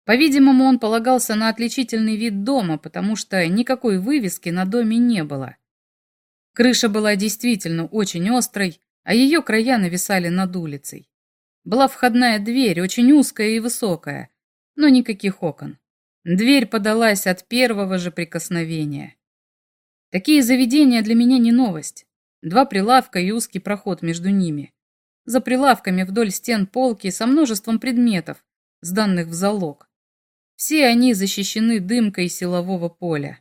По-видимому, он полагался на отличительный вид дома, потому что никакой вывески на доме не было. Крыша была действительно очень острой, а ее края нависали над улицей. Была входная дверь, очень узкая и высокая, но никаких окон. Дверь подалась от первого же прикосновения. Такие заведения для меня не новость. Два прилавка и узкий проход между ними. За прилавками вдоль стен полки со множеством предметов, сданных в залог. Все они защищены дымкой силового поля.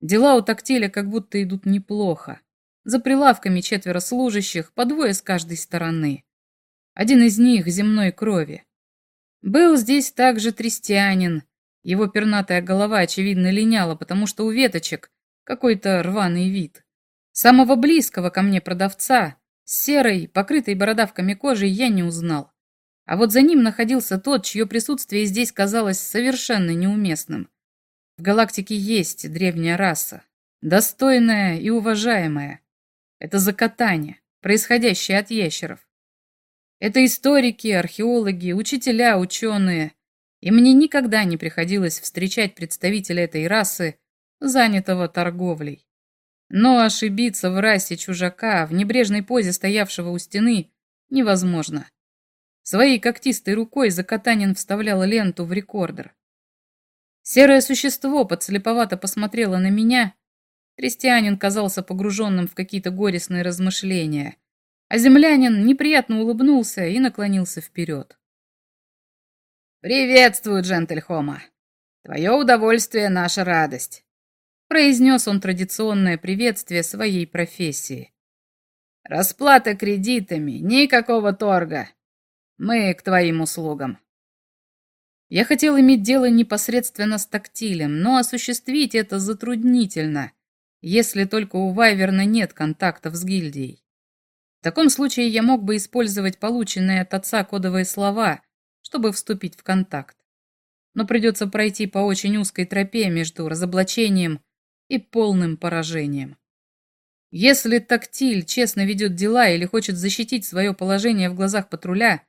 Дела у тактиля как будто идут неплохо. За прилавками четверо служащих, по двое с каждой стороны. Один из них земной крови. Был здесь также трестианин. Его пернатая голова, очевидно, линяла, потому что у веточек какой-то рваный вид. Самого близкого ко мне продавца, с серой, покрытой бородавками кожи, я не узнал. А вот за ним находился тот, чье присутствие здесь казалось совершенно неуместным. В галактике есть древняя раса, достойная и уважаемая. Это закатание, происходящее от ящеров. Это историки, археологи, учителя, ученые. И мне никогда не приходилось встречать представителя этой расы, занятого торговлей. Но ошибиться в расе чужака, в небрежной позе стоявшего у стены, невозможно. Своей когтистой рукой Закатанин вставлял ленту в рекордер. Серое существо подслеповато посмотрело на меня. Крестьянин казался погруженным в какие-то горестные размышления, а землянин неприятно улыбнулся и наклонился вперед. «Приветствую, джентль Хома! Твое удовольствие — наша радость!» произнес он традиционное приветствие своей профессии. «Расплата кредитами, никакого торга. Мы к твоим услугам. Я хотел иметь дело непосредственно с тактилем, но осуществить это затруднительно, если только у Вайверна нет контактов с гильдией. В таком случае я мог бы использовать полученные от отца кодовые слова, чтобы вступить в контакт. Но придется пройти по очень узкой тропе между разоблачением и полным поражением. Если тактиль честно ведет дела или хочет защитить свое положение в глазах патруля,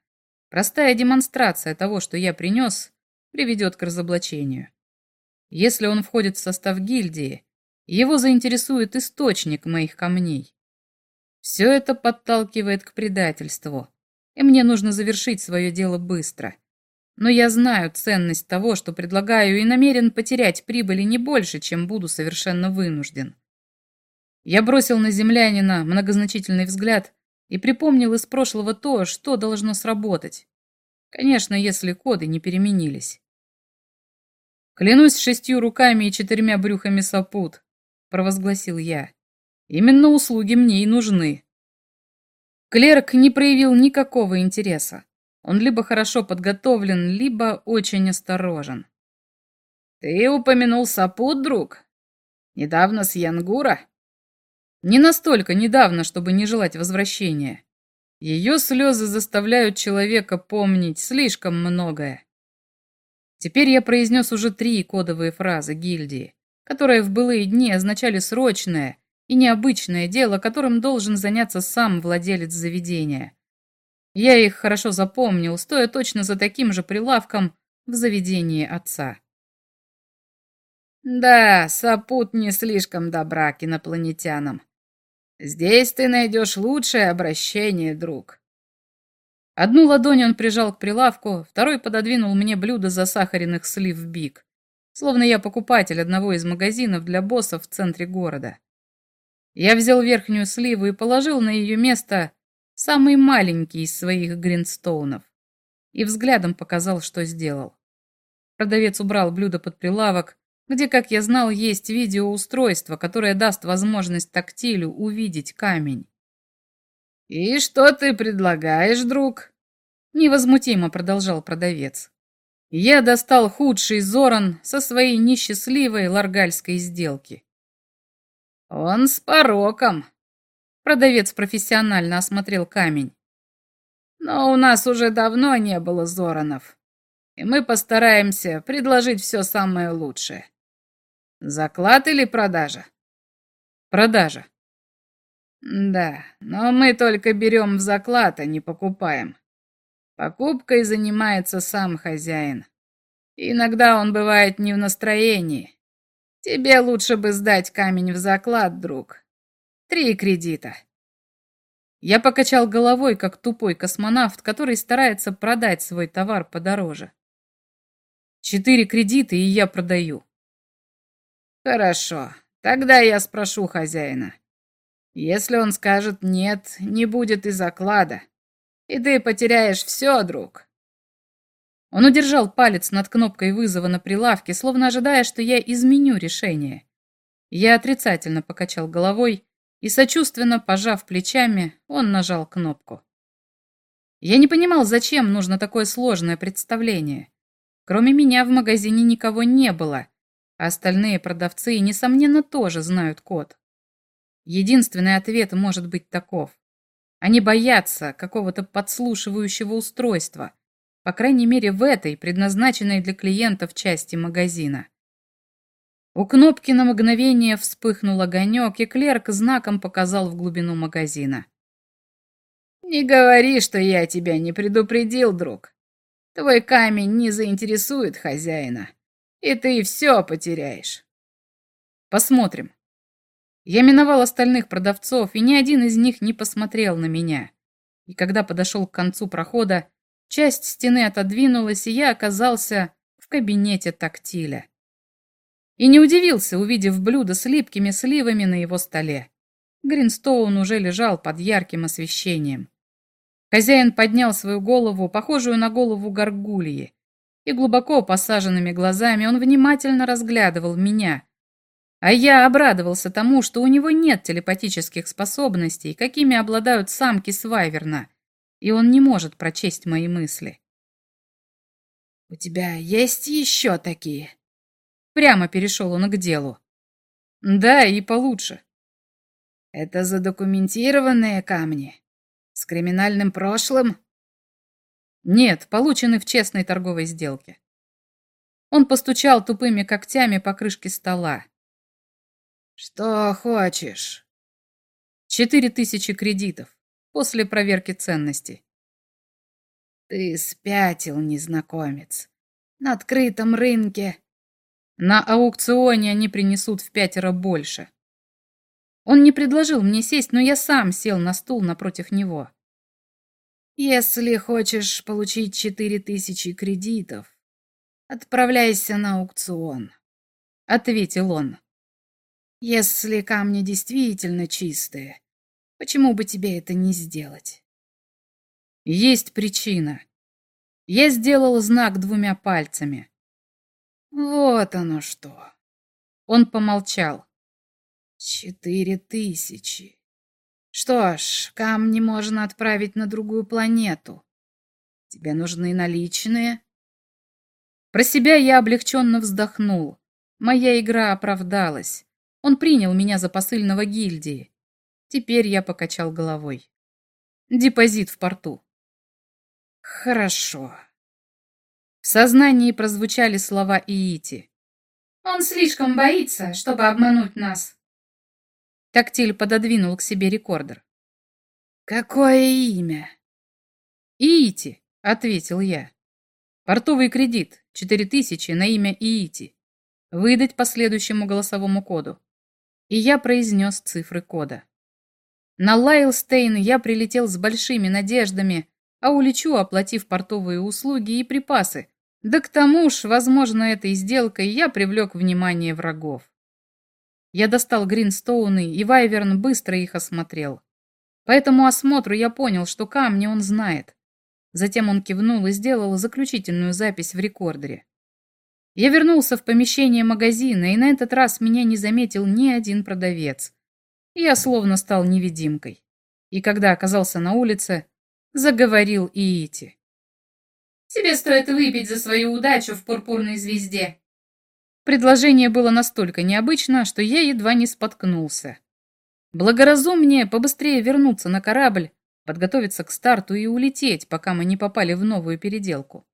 Простая демонстрация того, что я принес, приведет к разоблачению. Если он входит в состав гильдии, его заинтересует источник моих камней. Все это подталкивает к предательству, и мне нужно завершить свое дело быстро. Но я знаю ценность того, что предлагаю, и намерен потерять прибыли не больше, чем буду совершенно вынужден. Я бросил на землянина многозначительный взгляд и припомнил из прошлого то, что должно сработать. Конечно, если коды не переменились. «Клянусь шестью руками и четырьмя брюхами сапут», — провозгласил я. «Именно услуги мне и нужны». Клерк не проявил никакого интереса. Он либо хорошо подготовлен, либо очень осторожен. «Ты упомянул сапут, друг? Недавно с Янгура?» Не настолько недавно, чтобы не желать возвращения. Ее слезы заставляют человека помнить слишком многое. Теперь я произнес уже три кодовые фразы гильдии, которые в былые дни означали срочное и необычное дело, которым должен заняться сам владелец заведения. Я их хорошо запомнил, стоя точно за таким же прилавком в заведении отца. Да, Сапут не слишком добра к инопланетянам. Здесь ты найдешь лучшее обращение, друг. Одну ладонь он прижал к прилавку, второй пододвинул мне блюдо засахаренных слив биг, словно я покупатель одного из магазинов для боссов в центре города. Я взял верхнюю сливу и положил на ее место самый маленький из своих гринстоунов и взглядом показал, что сделал. Продавец убрал блюдо под прилавок, где, как я знал, есть видеоустройство, которое даст возможность тактилю увидеть камень. «И что ты предлагаешь, друг?» Невозмутимо продолжал продавец. Я достал худший Зоран со своей несчастливой ларгальской сделки. «Он с пороком», — продавец профессионально осмотрел камень. «Но у нас уже давно не было Зоранов, и мы постараемся предложить все самое лучшее. Заклад или продажа?» «Продажа», да, но мы только берем в заклад, а не покупаем. Покупкой занимается сам хозяин. иногда он бывает не в настроении. Тебе лучше бы сдать камень в заклад, друг. Три кредита. Я покачал головой, как тупой космонавт, который старается продать свой товар подороже. Четыре кредита, и я продаю. Хорошо, тогда я спрошу хозяина. Если он скажет «нет», не будет и заклада. И ты потеряешь все, друг. Он удержал палец над кнопкой вызова на прилавке, словно ожидая, что я изменю решение. Я отрицательно покачал головой и, сочувственно пожав плечами, он нажал кнопку. Я не понимал, зачем нужно такое сложное представление. Кроме меня в магазине никого не было, а остальные продавцы, несомненно, тоже знают код. Единственный ответ может быть таков. Они боятся какого-то подслушивающего устройства, по крайней мере в этой, предназначенной для клиентов части магазина. У кнопки на мгновение вспыхнул огонек, и клерк знаком показал в глубину магазина. «Не говори, что я тебя не предупредил, друг. Твой камень не заинтересует хозяина, и ты все потеряешь». «Посмотрим», я миновал остальных продавцов, и ни один из них не посмотрел на меня. И когда подошел к концу прохода, часть стены отодвинулась, и я оказался в кабинете тактиля. И не удивился, увидев блюдо с липкими сливами на его столе. Гринстоун уже лежал под ярким освещением. Хозяин поднял свою голову, похожую на голову горгульи, и глубоко посаженными глазами он внимательно разглядывал меня, а я обрадовался тому, что у него нет телепатических способностей, какими обладают самки Свайверна, и он не может прочесть мои мысли. «У тебя есть еще такие?» Прямо перешел он к делу. «Да, и получше». «Это задокументированные камни? С криминальным прошлым?» «Нет, получены в честной торговой сделке». Он постучал тупыми когтями по крышке стола. «Что хочешь?» «Четыре тысячи кредитов после проверки ценностей». «Ты спятил, незнакомец. На открытом рынке...» «На аукционе они принесут в пятеро больше». Он не предложил мне сесть, но я сам сел на стул напротив него. «Если хочешь получить четыре тысячи кредитов, отправляйся на аукцион», — ответил он. Если камни действительно чистые, почему бы тебе это не сделать? Есть причина. Я сделал знак двумя пальцами. Вот оно что. Он помолчал. Четыре тысячи. Что ж, камни можно отправить на другую планету. Тебе нужны наличные? Про себя я облегченно вздохнул. Моя игра оправдалась. Он принял меня за посыльного гильдии. Теперь я покачал головой. Депозит в порту. Хорошо. В сознании прозвучали слова Иити. Он слишком боится, чтобы обмануть нас. Тактиль пододвинул к себе рекордер. «Какое имя?» «Иити», — ответил я. «Портовый кредит, четыре тысячи на имя Иити. Выдать по следующему голосовому коду». И я произнес цифры кода. На Лайлстейн я прилетел с большими надеждами, а улечу, оплатив портовые услуги и припасы. Да к тому ж, возможно, этой сделкой я привлек внимание врагов. Я достал Гринстоуны, и Вайверн быстро их осмотрел. По этому осмотру я понял, что камни он знает. Затем он кивнул и сделал заключительную запись в рекордере. Я вернулся в помещение магазина, и на этот раз меня не заметил ни один продавец. Я словно стал невидимкой. И когда оказался на улице, заговорил Иити. «Тебе стоит выпить за свою удачу в пурпурной звезде». Предложение было настолько необычно, что я едва не споткнулся. Благоразумнее побыстрее вернуться на корабль, подготовиться к старту и улететь, пока мы не попали в новую переделку.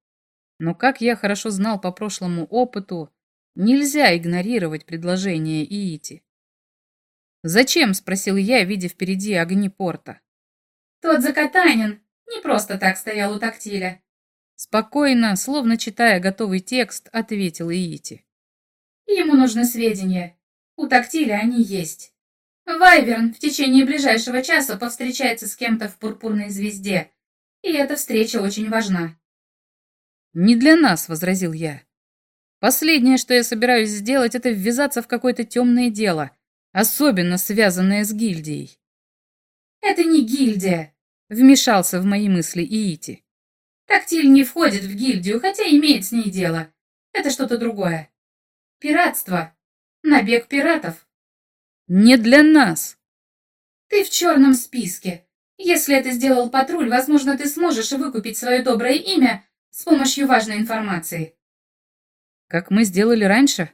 Но, как я хорошо знал по прошлому опыту, нельзя игнорировать предложение Иити. «Зачем?» — спросил я, видя впереди огни порта. «Тот Закатанин не просто так стоял у тактиля». Спокойно, словно читая готовый текст, ответил Иити. «Ему нужны сведения. У тактиля они есть. Вайверн в течение ближайшего часа повстречается с кем-то в пурпурной звезде, и эта встреча очень важна. «Не для нас», — возразил я. «Последнее, что я собираюсь сделать, это ввязаться в какое-то темное дело, особенно связанное с гильдией». «Это не гильдия», — вмешался в мои мысли Иити. «Тактиль не входит в гильдию, хотя имеет с ней дело. Это что-то другое. Пиратство. Набег пиратов. Не для нас. Ты в черном списке. Если это сделал патруль, возможно, ты сможешь выкупить свое доброе имя с помощью важной информации. Как мы сделали раньше?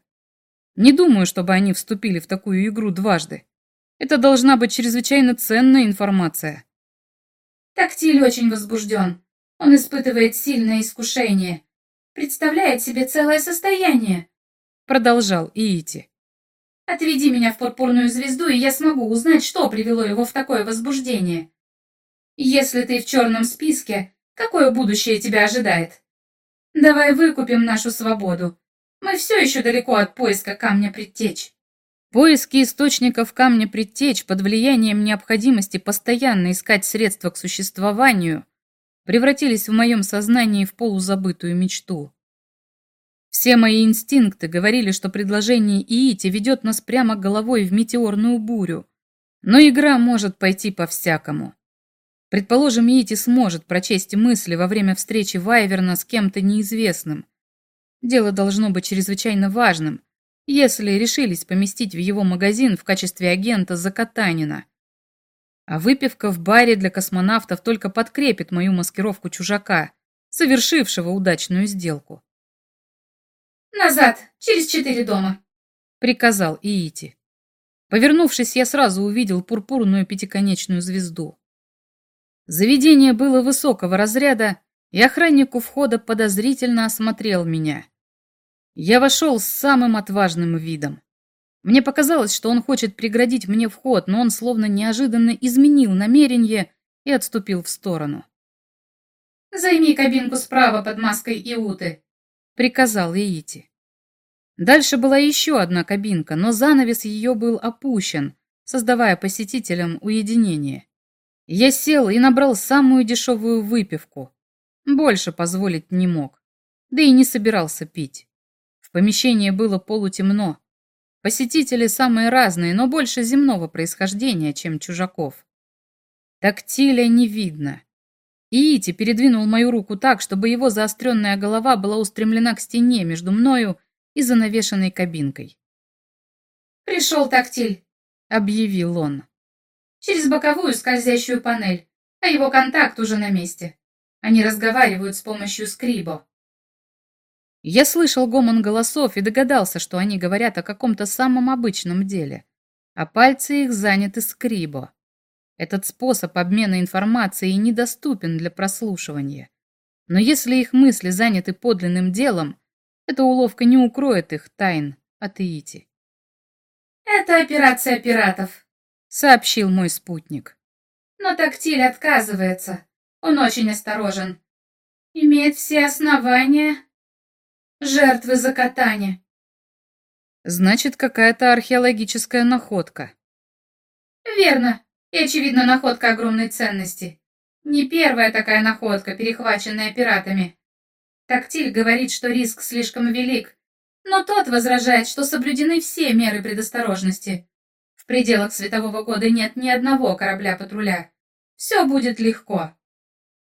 Не думаю, чтобы они вступили в такую игру дважды. Это должна быть чрезвычайно ценная информация. Тактиль очень возбужден. Он испытывает сильное искушение. Представляет себе целое состояние. Продолжал Иити. Отведи меня в пурпурную звезду, и я смогу узнать, что привело его в такое возбуждение. Если ты в черном списке, какое будущее тебя ожидает? Давай выкупим нашу свободу. Мы все еще далеко от поиска камня предтеч. Поиски источников камня предтеч под влиянием необходимости постоянно искать средства к существованию превратились в моем сознании в полузабытую мечту. Все мои инстинкты говорили, что предложение Иити ведет нас прямо головой в метеорную бурю. Но игра может пойти по-всякому. Предположим, Иити сможет прочесть мысли во время встречи Вайверна с кем-то неизвестным. Дело должно быть чрезвычайно важным, если решились поместить в его магазин в качестве агента Закатанина. А выпивка в баре для космонавтов только подкрепит мою маскировку чужака, совершившего удачную сделку. «Назад, через четыре дома», — приказал Иити. Повернувшись, я сразу увидел пурпурную пятиконечную звезду. Заведение было высокого разряда, и охранник у входа подозрительно осмотрел меня. Я вошел с самым отважным видом. Мне показалось, что он хочет преградить мне вход, но он словно неожиданно изменил намерение и отступил в сторону. «Займи кабинку справа под маской Иуты», приказал Иити. Дальше была еще одна кабинка, но занавес ее был опущен, создавая посетителям уединение. Я сел и набрал самую дешевую выпивку. Больше позволить не мог, да и не собирался пить. В помещении было полутемно. Посетители самые разные, но больше земного происхождения, чем чужаков. Тактиля не видно. Иити передвинул мою руку так, чтобы его заостренная голова была устремлена к стене между мною и занавешенной кабинкой. «Пришел тактиль», — объявил он. «Через боковую скользящую панель, а его контакт уже на месте. Они разговаривают с помощью скрибо». Я слышал гомон голосов и догадался, что они говорят о каком-то самом обычном деле, а пальцы их заняты скрибо. Этот способ обмена информацией недоступен для прослушивания. Но если их мысли заняты подлинным делом, эта уловка не укроет их тайн от Иити. «Это операция пиратов», сообщил мой спутник. Но тактиль отказывается. Он очень осторожен. Имеет все основания. Жертвы закатания. Значит, какая-то археологическая находка. Верно. И, очевидно, находка огромной ценности. Не первая такая находка, перехваченная пиратами. Тактиль говорит, что риск слишком велик, но тот возражает, что соблюдены все меры предосторожности. В пределах светового года нет ни одного корабля-патруля. Все будет легко.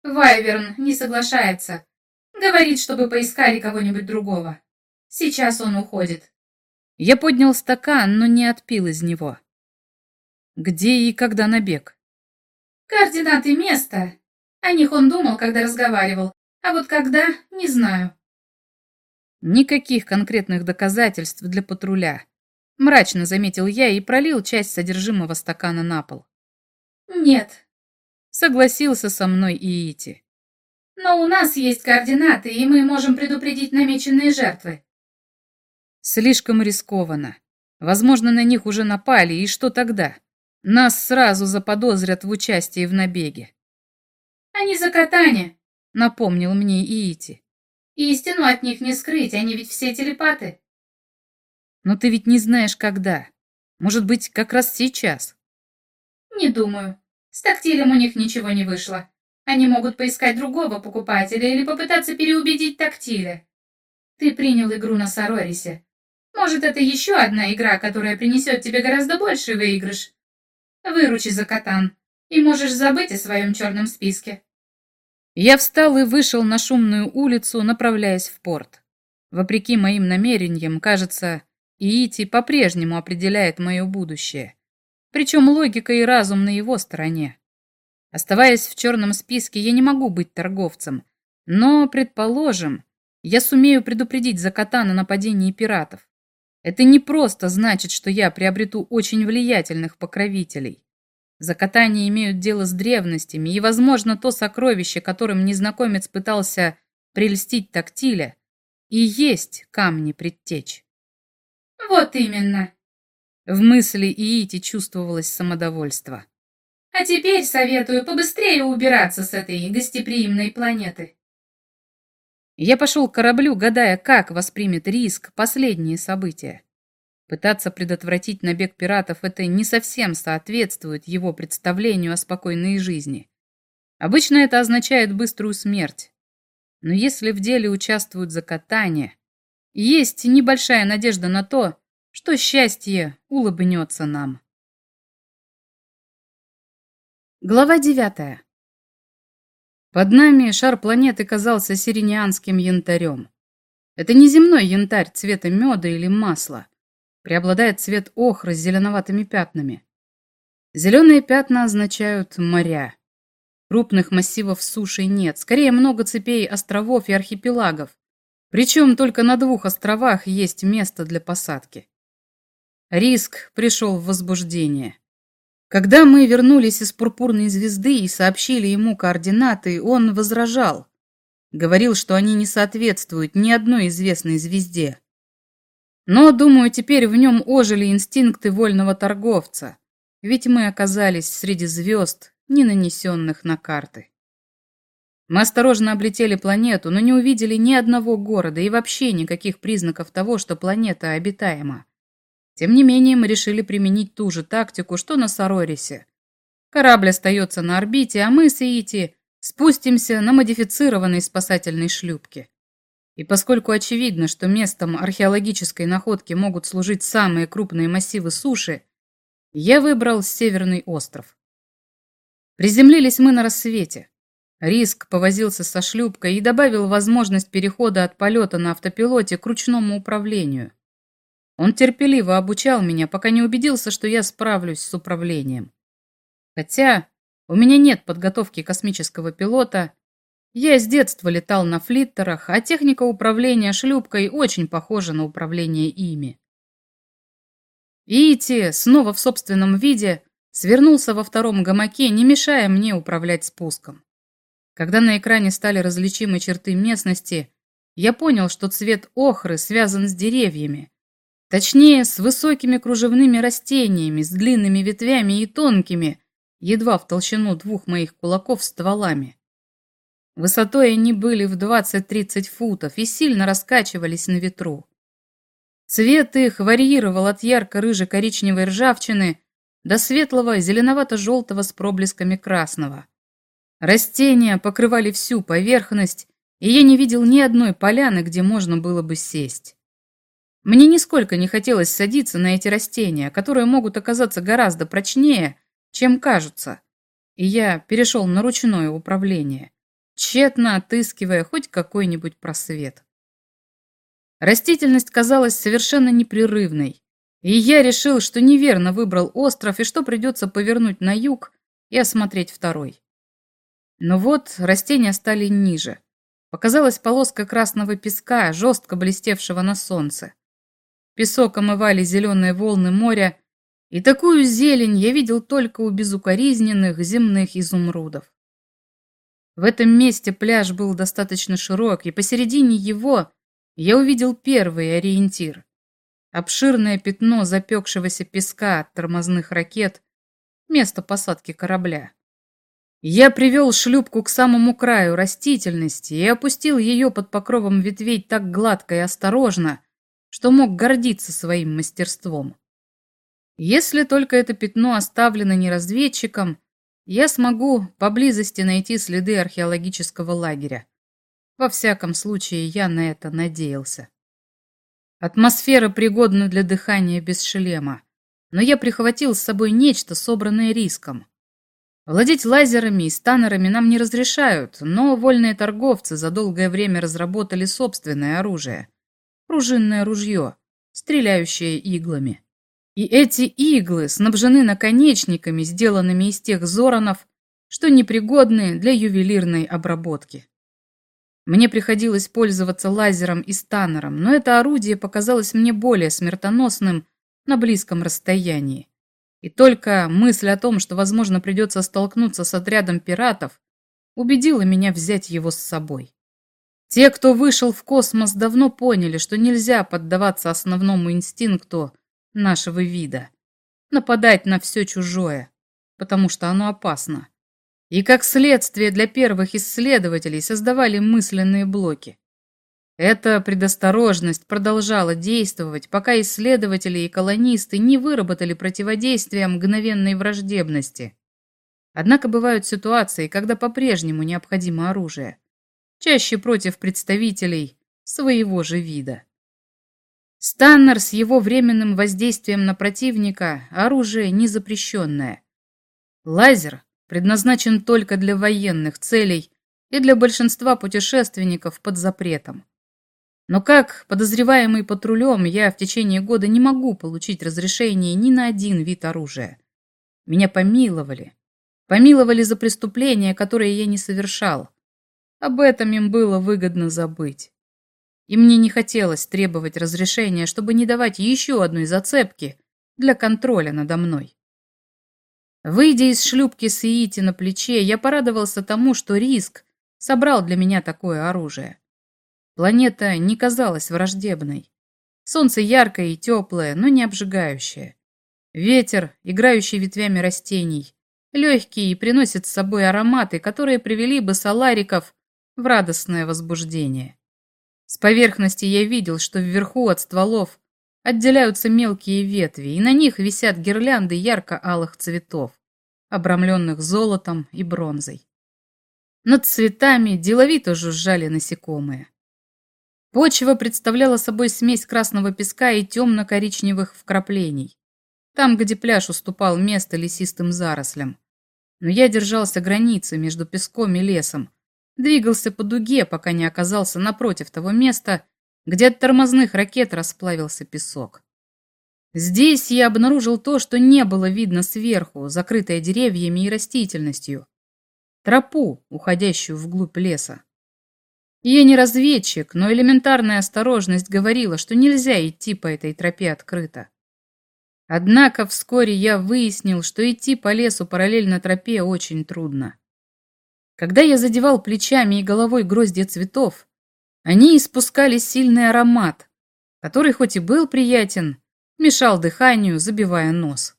Вайверн не соглашается. Говорит, чтобы поискали кого-нибудь другого. Сейчас он уходит. Я поднял стакан, но не отпил из него. Где и когда набег? Координаты места. О них он думал, когда разговаривал. А вот когда, не знаю. Никаких конкретных доказательств для патруля. Мрачно заметил я и пролил часть содержимого стакана на пол. Нет. Согласился со мной Иити. Но у нас есть координаты, и мы можем предупредить намеченные жертвы. Слишком рискованно. Возможно, на них уже напали, и что тогда? Нас сразу заподозрят в участии в набеге. Они за катание, напомнил мне Иити. Истину от них не скрыть, они ведь все телепаты. Но ты ведь не знаешь, когда. Может быть, как раз сейчас. Не думаю. С тактилем у них ничего не вышло. Они могут поискать другого покупателя или попытаться переубедить тактиля. Ты принял игру на Сарорисе. Может, это еще одна игра, которая принесет тебе гораздо больший выигрыш. Выручи за катан, и можешь забыть о своем черном списке. Я встал и вышел на шумную улицу, направляясь в порт. Вопреки моим намерениям, кажется, Иити по-прежнему определяет мое будущее. Причем логика и разум на его стороне. Оставаясь в черном списке, я не могу быть торговцем. Но, предположим, я сумею предупредить Закатана нападении пиратов. Это не просто значит, что я приобрету очень влиятельных покровителей. Закатания имеют дело с древностями, и, возможно, то сокровище, которым незнакомец пытался прельстить тактиля, и есть камни предтеч. Вот именно. В мысли Иити чувствовалось самодовольство. А теперь советую побыстрее убираться с этой гостеприимной планеты. Я пошел к кораблю, гадая, как воспримет риск последние события. Пытаться предотвратить набег пиратов это не совсем соответствует его представлению о спокойной жизни. Обычно это означает быструю смерть. Но если в деле участвуют закатания, есть небольшая надежда на то, что счастье улыбнется нам. Глава девятая. Под нами шар планеты казался сиринианским янтарем. Это не земной янтарь цвета меда или масла. Преобладает цвет охры с зеленоватыми пятнами. Зеленые пятна означают моря. Крупных массивов суши нет, скорее много цепей островов и архипелагов. Причем только на двух островах есть место для посадки. Риск пришел в возбуждение. Когда мы вернулись из пурпурной звезды и сообщили ему координаты, он возражал. Говорил, что они не соответствуют ни одной известной звезде. Но, думаю, теперь в нем ожили инстинкты вольного торговца, ведь мы оказались среди звезд, не нанесенных на карты. Мы осторожно облетели планету, но не увидели ни одного города и вообще никаких признаков того, что планета обитаема. Тем не менее, мы решили применить ту же тактику, что на Сарорисе. Корабль остается на орбите, а мы с Иити спустимся на модифицированной спасательной шлюпке. И поскольку очевидно, что местом археологической находки могут служить самые крупные массивы суши, я выбрал Северный остров. Приземлились мы на рассвете. Риск повозился со шлюпкой и добавил возможность перехода от полета на автопилоте к ручному управлению. Он терпеливо обучал меня, пока не убедился, что я справлюсь с управлением. Хотя у меня нет подготовки космического пилота, я с детства летал на флиттерах, а техника управления шлюпкой очень похожа на управление ими. Ити, снова в собственном виде, свернулся во втором гамаке, не мешая мне управлять спуском. Когда на экране стали различимы черты местности, я понял, что цвет охры связан с деревьями, Точнее, с высокими кружевными растениями, с длинными ветвями и тонкими, едва в толщину двух моих кулаков стволами. Высотой они были в 20-30 футов и сильно раскачивались на ветру. Цвет их варьировал от ярко-рыже-коричневой ржавчины до светлого зеленовато-желтого с проблесками красного. Растения покрывали всю поверхность, и я не видел ни одной поляны, где можно было бы сесть. Мне нисколько не хотелось садиться на эти растения, которые могут оказаться гораздо прочнее, чем кажутся, и я перешел на ручное управление тщетно отыскивая хоть какой-нибудь просвет. Растительность казалась совершенно непрерывной, и я решил, что неверно выбрал остров и что придется повернуть на юг и осмотреть второй. Но вот растения стали ниже. Показалась полоска красного песка, жестко блестевшего на солнце. Песок омывали зеленые волны моря, и такую зелень я видел только у безукоризненных земных изумрудов. В этом месте пляж был достаточно широк, и посередине его я увидел первый ориентир. Обширное пятно запекшегося песка от тормозных ракет, место посадки корабля. Я привел шлюпку к самому краю растительности и опустил ее под покровом ветвей так гладко и осторожно, что мог гордиться своим мастерством. Если только это пятно оставлено не разведчиком, я смогу поблизости найти следы археологического лагеря. Во всяком случае, я на это надеялся. Атмосфера пригодна для дыхания без шлема, но я прихватил с собой нечто, собранное риском. Владеть лазерами и станерами нам не разрешают, но вольные торговцы за долгое время разработали собственное оружие. Пружинное ружье, стреляющее иглами. И эти иглы снабжены наконечниками, сделанными из тех зоронов, что непригодны для ювелирной обработки. Мне приходилось пользоваться лазером и станером, но это орудие показалось мне более смертоносным на близком расстоянии. И только мысль о том, что, возможно, придется столкнуться с отрядом пиратов, убедила меня взять его с собой. Те, кто вышел в космос, давно поняли, что нельзя поддаваться основному инстинкту нашего вида. Нападать на все чужое, потому что оно опасно. И как следствие для первых исследователей создавали мысленные блоки. Эта предосторожность продолжала действовать, пока исследователи и колонисты не выработали противодействия мгновенной враждебности. Однако бывают ситуации, когда по-прежнему необходимо оружие. Чаще против представителей своего же вида. Станнер с его временным воздействием на противника – оружие незапрещенное. Лазер предназначен только для военных целей и для большинства путешественников под запретом. Но как подозреваемый патрулем я в течение года не могу получить разрешение ни на один вид оружия. Меня помиловали. Помиловали за преступления, которые я не совершал. Об этом им было выгодно забыть и мне не хотелось требовать разрешения, чтобы не давать еще одной зацепки для контроля надо мной. Выйдя из шлюпки с Иити на плече, я порадовался тому, что Риск собрал для меня такое оружие. Планета не казалась враждебной. Солнце яркое и теплое, но не обжигающее. Ветер, играющий ветвями растений, легкий и приносит с собой ароматы, которые привели бы салариков в радостное возбуждение. С поверхности я видел, что вверху от стволов отделяются мелкие ветви, и на них висят гирлянды ярко-алых цветов, обрамленных золотом и бронзой. Над цветами деловито жужжали насекомые. Почва представляла собой смесь красного песка и темно-коричневых вкраплений, там, где пляж уступал место лесистым зарослям. Но я держался границы между песком и лесом, двигался по дуге, пока не оказался напротив того места, где от тормозных ракет расплавился песок. Здесь я обнаружил то, что не было видно сверху, закрытое деревьями и растительностью. Тропу, уходящую вглубь леса. Я не разведчик, но элементарная осторожность говорила, что нельзя идти по этой тропе открыто. Однако вскоре я выяснил, что идти по лесу параллельно тропе очень трудно. Когда я задевал плечами и головой гроздья цветов, они испускали сильный аромат, который хоть и был приятен, мешал дыханию, забивая нос.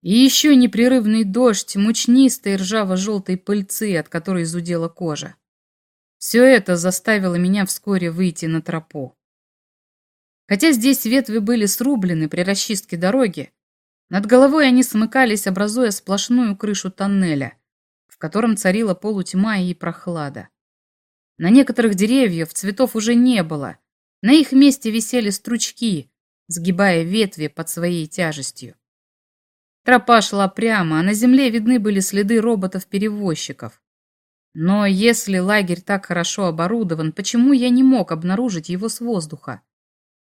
И еще непрерывный дождь мучнистой ржаво-желтой пыльцы, от которой зудела кожа. Все это заставило меня вскоре выйти на тропу. Хотя здесь ветви были срублены при расчистке дороги, над головой они смыкались, образуя сплошную крышу тоннеля, котором царила полутьма и прохлада. На некоторых деревьев цветов уже не было, на их месте висели стручки, сгибая ветви под своей тяжестью. Тропа шла прямо, а на земле видны были следы роботов-перевозчиков. Но если лагерь так хорошо оборудован, почему я не мог обнаружить его с воздуха,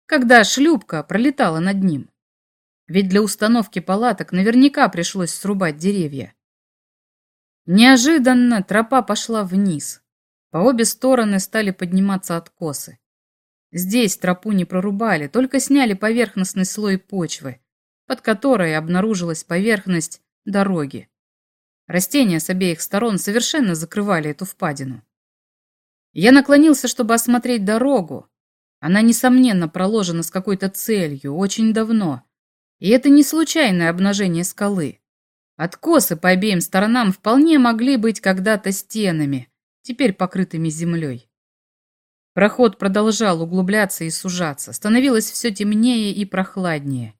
когда шлюпка пролетала над ним? Ведь для установки палаток наверняка пришлось срубать деревья. Неожиданно тропа пошла вниз. По обе стороны стали подниматься откосы. Здесь тропу не прорубали, только сняли поверхностный слой почвы, под которой обнаружилась поверхность дороги. Растения с обеих сторон совершенно закрывали эту впадину. Я наклонился, чтобы осмотреть дорогу. Она, несомненно, проложена с какой-то целью, очень давно. И это не случайное обнажение скалы. Откосы по обеим сторонам вполне могли быть когда-то стенами, теперь покрытыми землей. Проход продолжал углубляться и сужаться, становилось все темнее и прохладнее.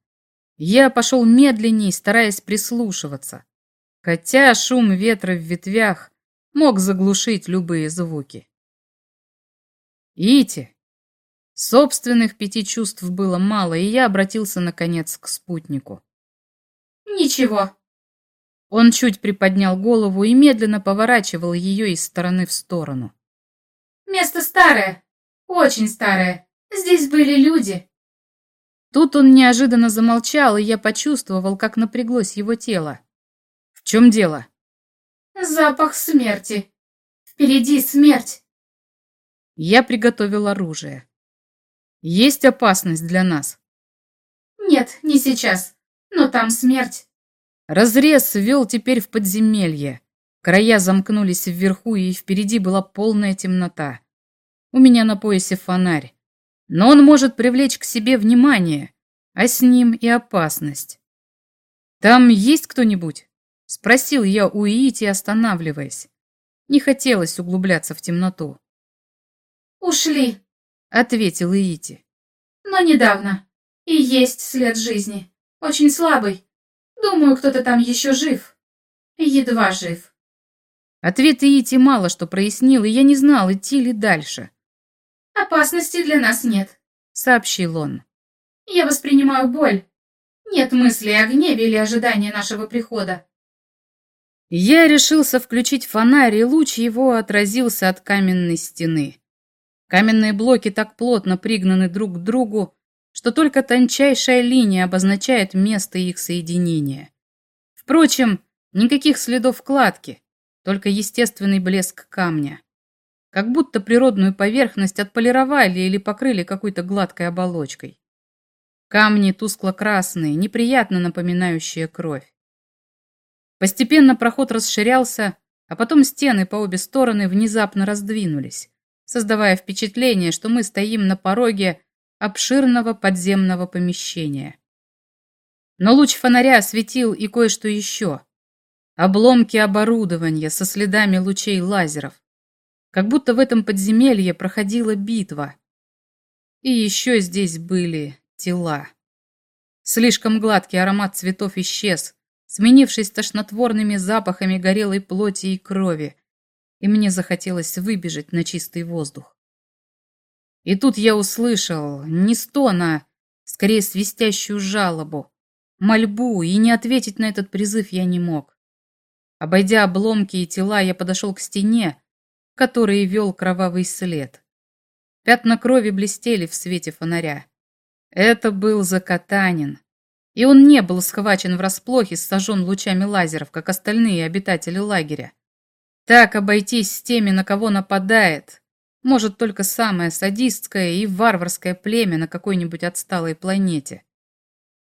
Я пошел медленней, стараясь прислушиваться хотя шум ветра в ветвях мог заглушить любые звуки. Ити! Собственных пяти чувств было мало, и я обратился, наконец, к спутнику. «Ничего». Он чуть приподнял голову и медленно поворачивал ее из стороны в сторону. «Место старое, очень старое. Здесь были люди». Тут он неожиданно замолчал, и я почувствовал, как напряглось его тело. В чем дело? Запах смерти. Впереди смерть. Я приготовил оружие. Есть опасность для нас? Нет, не сейчас. Но там смерть. Разрез вел теперь в подземелье. Края замкнулись вверху, и впереди была полная темнота. У меня на поясе фонарь. Но он может привлечь к себе внимание, а с ним и опасность. Там есть кто-нибудь? Спросил я у Иити, останавливаясь. Не хотелось углубляться в темноту. «Ушли», — ответил Иити. «Но недавно. И есть след жизни. Очень слабый. Думаю, кто-то там еще жив. Едва жив». Ответ Иити мало что прояснил, и я не знал, идти ли дальше. «Опасности для нас нет», — сообщил он. «Я воспринимаю боль. Нет мысли о гневе или ожидании нашего прихода. Я решился включить фонарь, и луч его отразился от каменной стены. Каменные блоки так плотно пригнаны друг к другу, что только тончайшая линия обозначает место их соединения. Впрочем, никаких следов кладки, только естественный блеск камня. Как будто природную поверхность отполировали или покрыли какой-то гладкой оболочкой. Камни тускло-красные, неприятно напоминающие кровь. Постепенно проход расширялся, а потом стены по обе стороны внезапно раздвинулись, создавая впечатление, что мы стоим на пороге обширного подземного помещения. Но луч фонаря осветил и кое-что еще. Обломки оборудования со следами лучей лазеров. Как будто в этом подземелье проходила битва. И еще здесь были тела. Слишком гладкий аромат цветов исчез, сменившись тошнотворными запахами горелой плоти и крови, и мне захотелось выбежать на чистый воздух. И тут я услышал не стона, скорее свистящую жалобу, мольбу, и не ответить на этот призыв я не мог. Обойдя обломки и тела, я подошел к стене, который вел кровавый след. Пятна крови блестели в свете фонаря. Это был Закатанин, и он не был схвачен врасплох и сожжен лучами лазеров, как остальные обитатели лагеря. Так обойтись с теми, на кого нападает, может только самое садистское и варварское племя на какой-нибудь отсталой планете.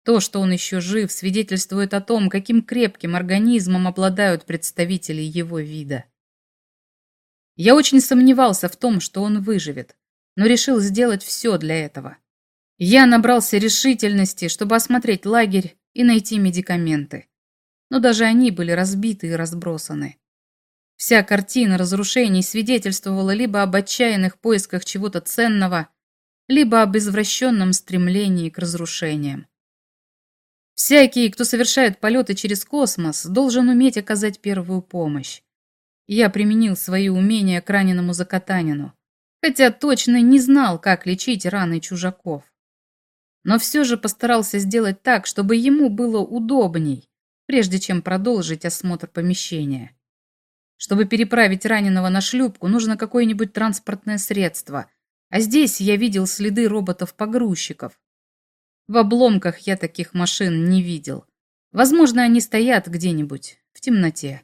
То, что он еще жив, свидетельствует о том, каким крепким организмом обладают представители его вида. Я очень сомневался в том, что он выживет, но решил сделать все для этого. Я набрался решительности, чтобы осмотреть лагерь и найти медикаменты. Но даже они были разбиты и разбросаны. Вся картина разрушений свидетельствовала либо об отчаянных поисках чего-то ценного, либо об извращенном стремлении к разрушениям. Всякий, кто совершает полеты через космос, должен уметь оказать первую помощь. Я применил свои умения к раненому Закатанину, хотя точно не знал, как лечить раны чужаков. Но все же постарался сделать так, чтобы ему было удобней, прежде чем продолжить осмотр помещения. Чтобы переправить раненого на шлюпку, нужно какое-нибудь транспортное средство, а здесь я видел следы роботов-погрузчиков. В обломках я таких машин не видел. Возможно, они стоят где-нибудь в темноте.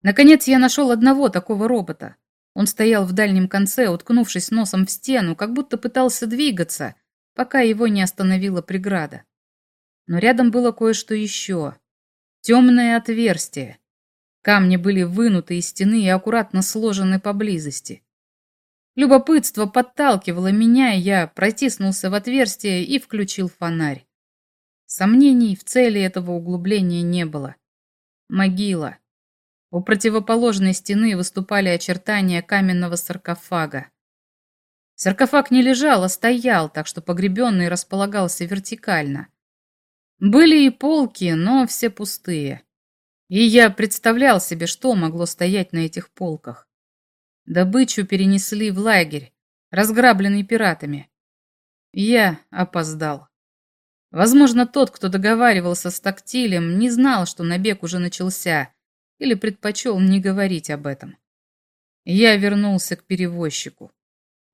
Наконец я нашел одного такого робота. Он стоял в дальнем конце, уткнувшись носом в стену, как будто пытался двигаться, пока его не остановила преграда. Но рядом было кое-что еще. Темное отверстие. Камни были вынуты из стены и аккуратно сложены поблизости. Любопытство подталкивало меня, и я протиснулся в отверстие и включил фонарь. Сомнений в цели этого углубления не было. Могила. У противоположной стены выступали очертания каменного саркофага. Саркофаг не лежал, а стоял, так что погребенный располагался вертикально. Были и полки, но все пустые. И я представлял себе, что могло стоять на этих полках. Добычу перенесли в лагерь, разграбленный пиратами. Я опоздал. Возможно, тот, кто договаривался с тактилем, не знал, что набег уже начался, или предпочел не говорить об этом. Я вернулся к перевозчику.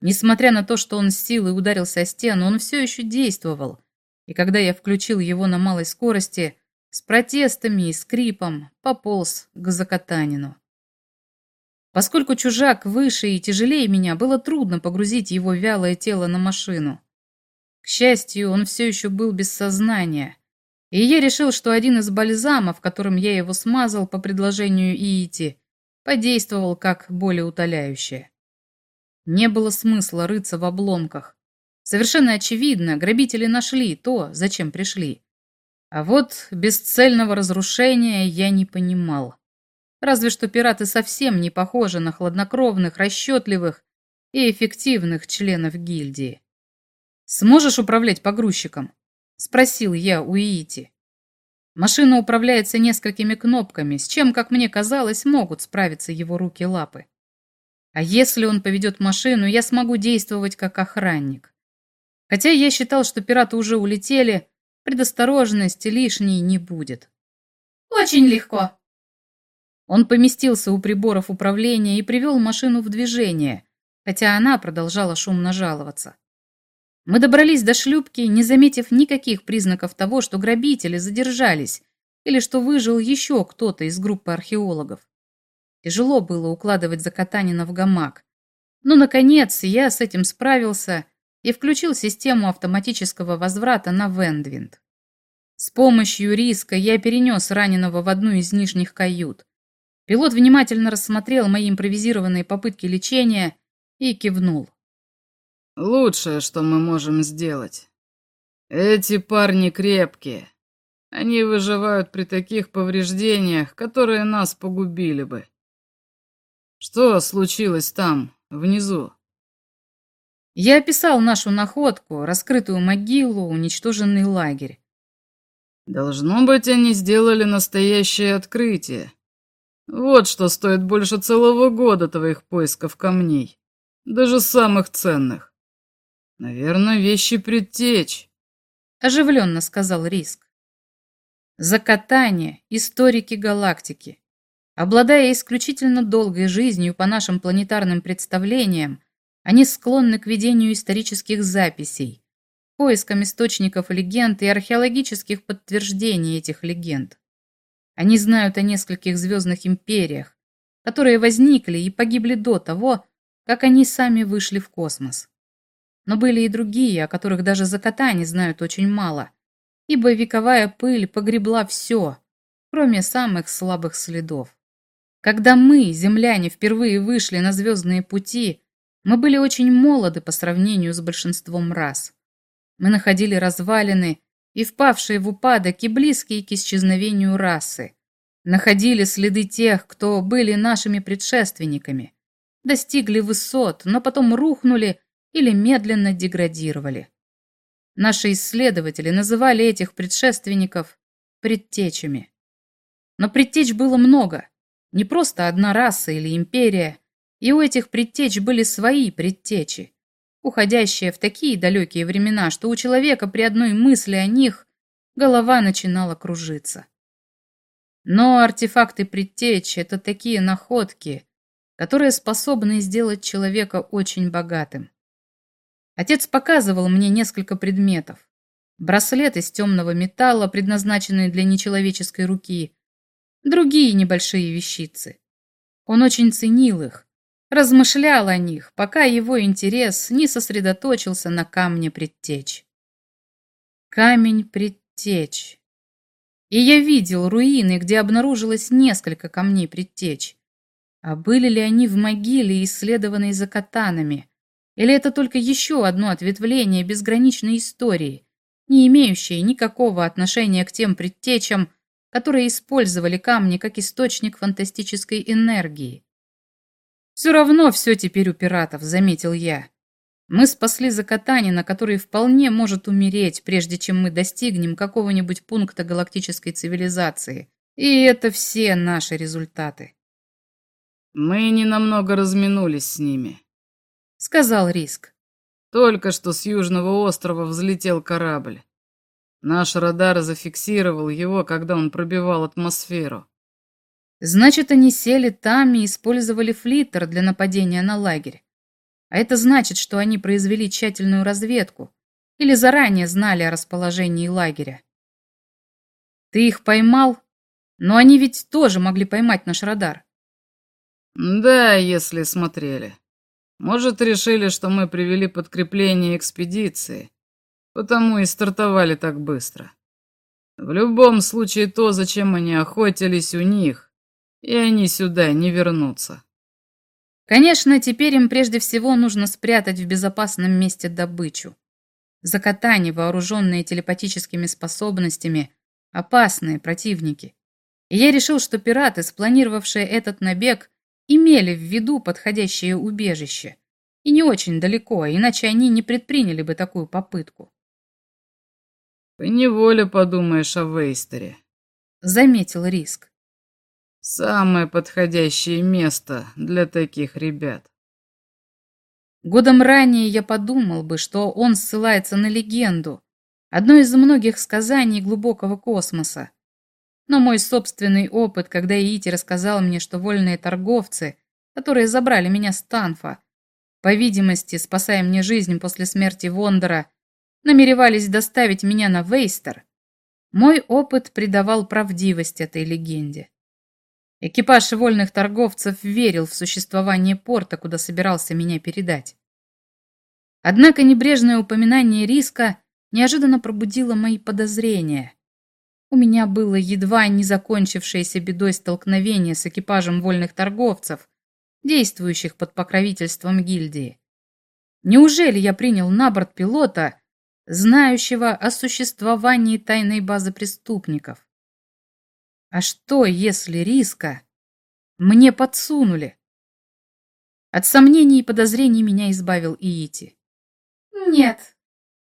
Несмотря на то, что он с силой ударился о стену, он все еще действовал, и когда я включил его на малой скорости, с протестами и скрипом пополз к Закатанину. Поскольку чужак выше и тяжелее меня, было трудно погрузить его вялое тело на машину. К счастью, он все еще был без сознания, и я решил, что один из бальзамов, которым я его смазал по предложению Иити, подействовал как более утоляющее. Не было смысла рыться в обломках. Совершенно очевидно, грабители нашли то, зачем пришли. А вот бесцельного разрушения я не понимал. Разве что пираты совсем не похожи на хладнокровных, расчетливых и эффективных членов гильдии. «Сможешь управлять погрузчиком?» — спросил я у Иити. Машина управляется несколькими кнопками, с чем, как мне казалось, могут справиться его руки-лапы. А если он поведет машину, я смогу действовать как охранник. Хотя я считал, что пираты уже улетели, предосторожности лишней не будет. «Очень легко», он поместился у приборов управления и привел машину в движение, хотя она продолжала шумно жаловаться. Мы добрались до шлюпки, не заметив никаких признаков того, что грабители задержались или что выжил еще кто-то из группы археологов. Тяжело было укладывать Закатанина в гамак. Но, наконец, я с этим справился и включил систему автоматического возврата на Вендвинд. С помощью риска я перенес раненого в одну из нижних кают. Пилот внимательно рассмотрел мои импровизированные попытки лечения и кивнул. «Лучшее, что мы можем сделать. Эти парни крепкие. Они выживают при таких повреждениях, которые нас погубили бы. Что случилось там, внизу?» Я описал нашу находку, раскрытую могилу, уничтоженный лагерь. «Должно быть, они сделали настоящее открытие», вот что стоит больше целого года твоих поисков камней. Даже самых ценных. Наверное, вещи предтеч. Оживленно сказал Риск. Закатание, историки галактики. Обладая исключительно долгой жизнью по нашим планетарным представлениям, они склонны к ведению исторических записей, поискам источников легенд и археологических подтверждений этих легенд. Они знают о нескольких звездных империях, которые возникли и погибли до того, как они сами вышли в космос. Но были и другие, о которых даже закатане знают очень мало, ибо вековая пыль погребла все, кроме самых слабых следов. Когда мы, земляне, впервые вышли на звездные пути, мы были очень молоды по сравнению с большинством рас. Мы находили развалины и впавшие в упадок и близкие к исчезновению расы. Находили следы тех, кто были нашими предшественниками. Достигли высот, но потом рухнули или медленно деградировали. Наши исследователи называли этих предшественников предтечами. Но предтеч было много, не просто одна раса или империя, и у этих предтеч были свои предтечи, уходящие в такие далекие времена, что у человека при одной мысли о них голова начинала кружиться. Но артефакты предтеч — это такие находки, которые способны сделать человека очень богатым. Отец показывал мне несколько предметов. Браслет из темного металла, предназначенный для нечеловеческой руки, другие небольшие вещицы. Он очень ценил их, размышлял о них, пока его интерес не сосредоточился на камне предтеч. Камень предтеч. И я видел руины, где обнаружилось несколько камней предтеч. А были ли они в могиле, исследованной за катанами? Или это только еще одно ответвление безграничной истории, не имеющее никакого отношения к тем предтечам, которые использовали камни как источник фантастической энергии? Все равно все теперь у пиратов, заметил я. Мы спасли Закатанина, который вполне может умереть, прежде чем мы достигнем какого-нибудь пункта галактической цивилизации. И это все наши результаты. Мы ненамного разминулись с ними, сказал Риск. Только что с южного острова взлетел корабль. Наш радар зафиксировал его, когда он пробивал атмосферу. Значит, они сели там и использовали флиттер для нападения на лагерь. А это значит, что они произвели тщательную разведку или заранее знали о расположении лагеря. Ты их поймал? Но они ведь тоже могли поймать наш радар. Да, если смотрели. Может, решили, что мы привели подкрепление экспедиции, потому и стартовали так быстро. В любом случае, то, зачем они охотились у них, и они сюда не вернутся. Конечно, теперь им прежде всего нужно спрятать в безопасном месте добычу. Закатане, вооруженные телепатическими способностями, опасные противники. И я решил, что пираты, спланировавшие этот набег, имели в виду подходящее убежище. И не очень далеко, иначе они не предприняли бы такую попытку. «Поневоле подумаешь о Вейстере», — заметил Риск. Самое подходящее место для таких ребят. Годом ранее я подумал бы, что он ссылается на легенду, одно из многих сказаний глубокого космоса. Но мой собственный опыт, когда Иити рассказал мне, что вольные торговцы, которые забрали меня с Танфа, по видимости, спасая мне жизнь после смерти Вондора, намеревались доставить меня на Вейстер, мой опыт придавал правдивость этой легенде. Экипаж вольных торговцев верил в существование порта, куда собирался меня передать. Однако небрежное упоминание риска неожиданно пробудило мои подозрения. У меня было едва не закончившееся бедой столкновение с экипажем вольных торговцев, действующих под покровительством гильдии. Неужели я принял на борт пилота, знающего о существовании тайной базы преступников? А что, если риска мне подсунули? От сомнений и подозрений меня избавил Иити. Нет,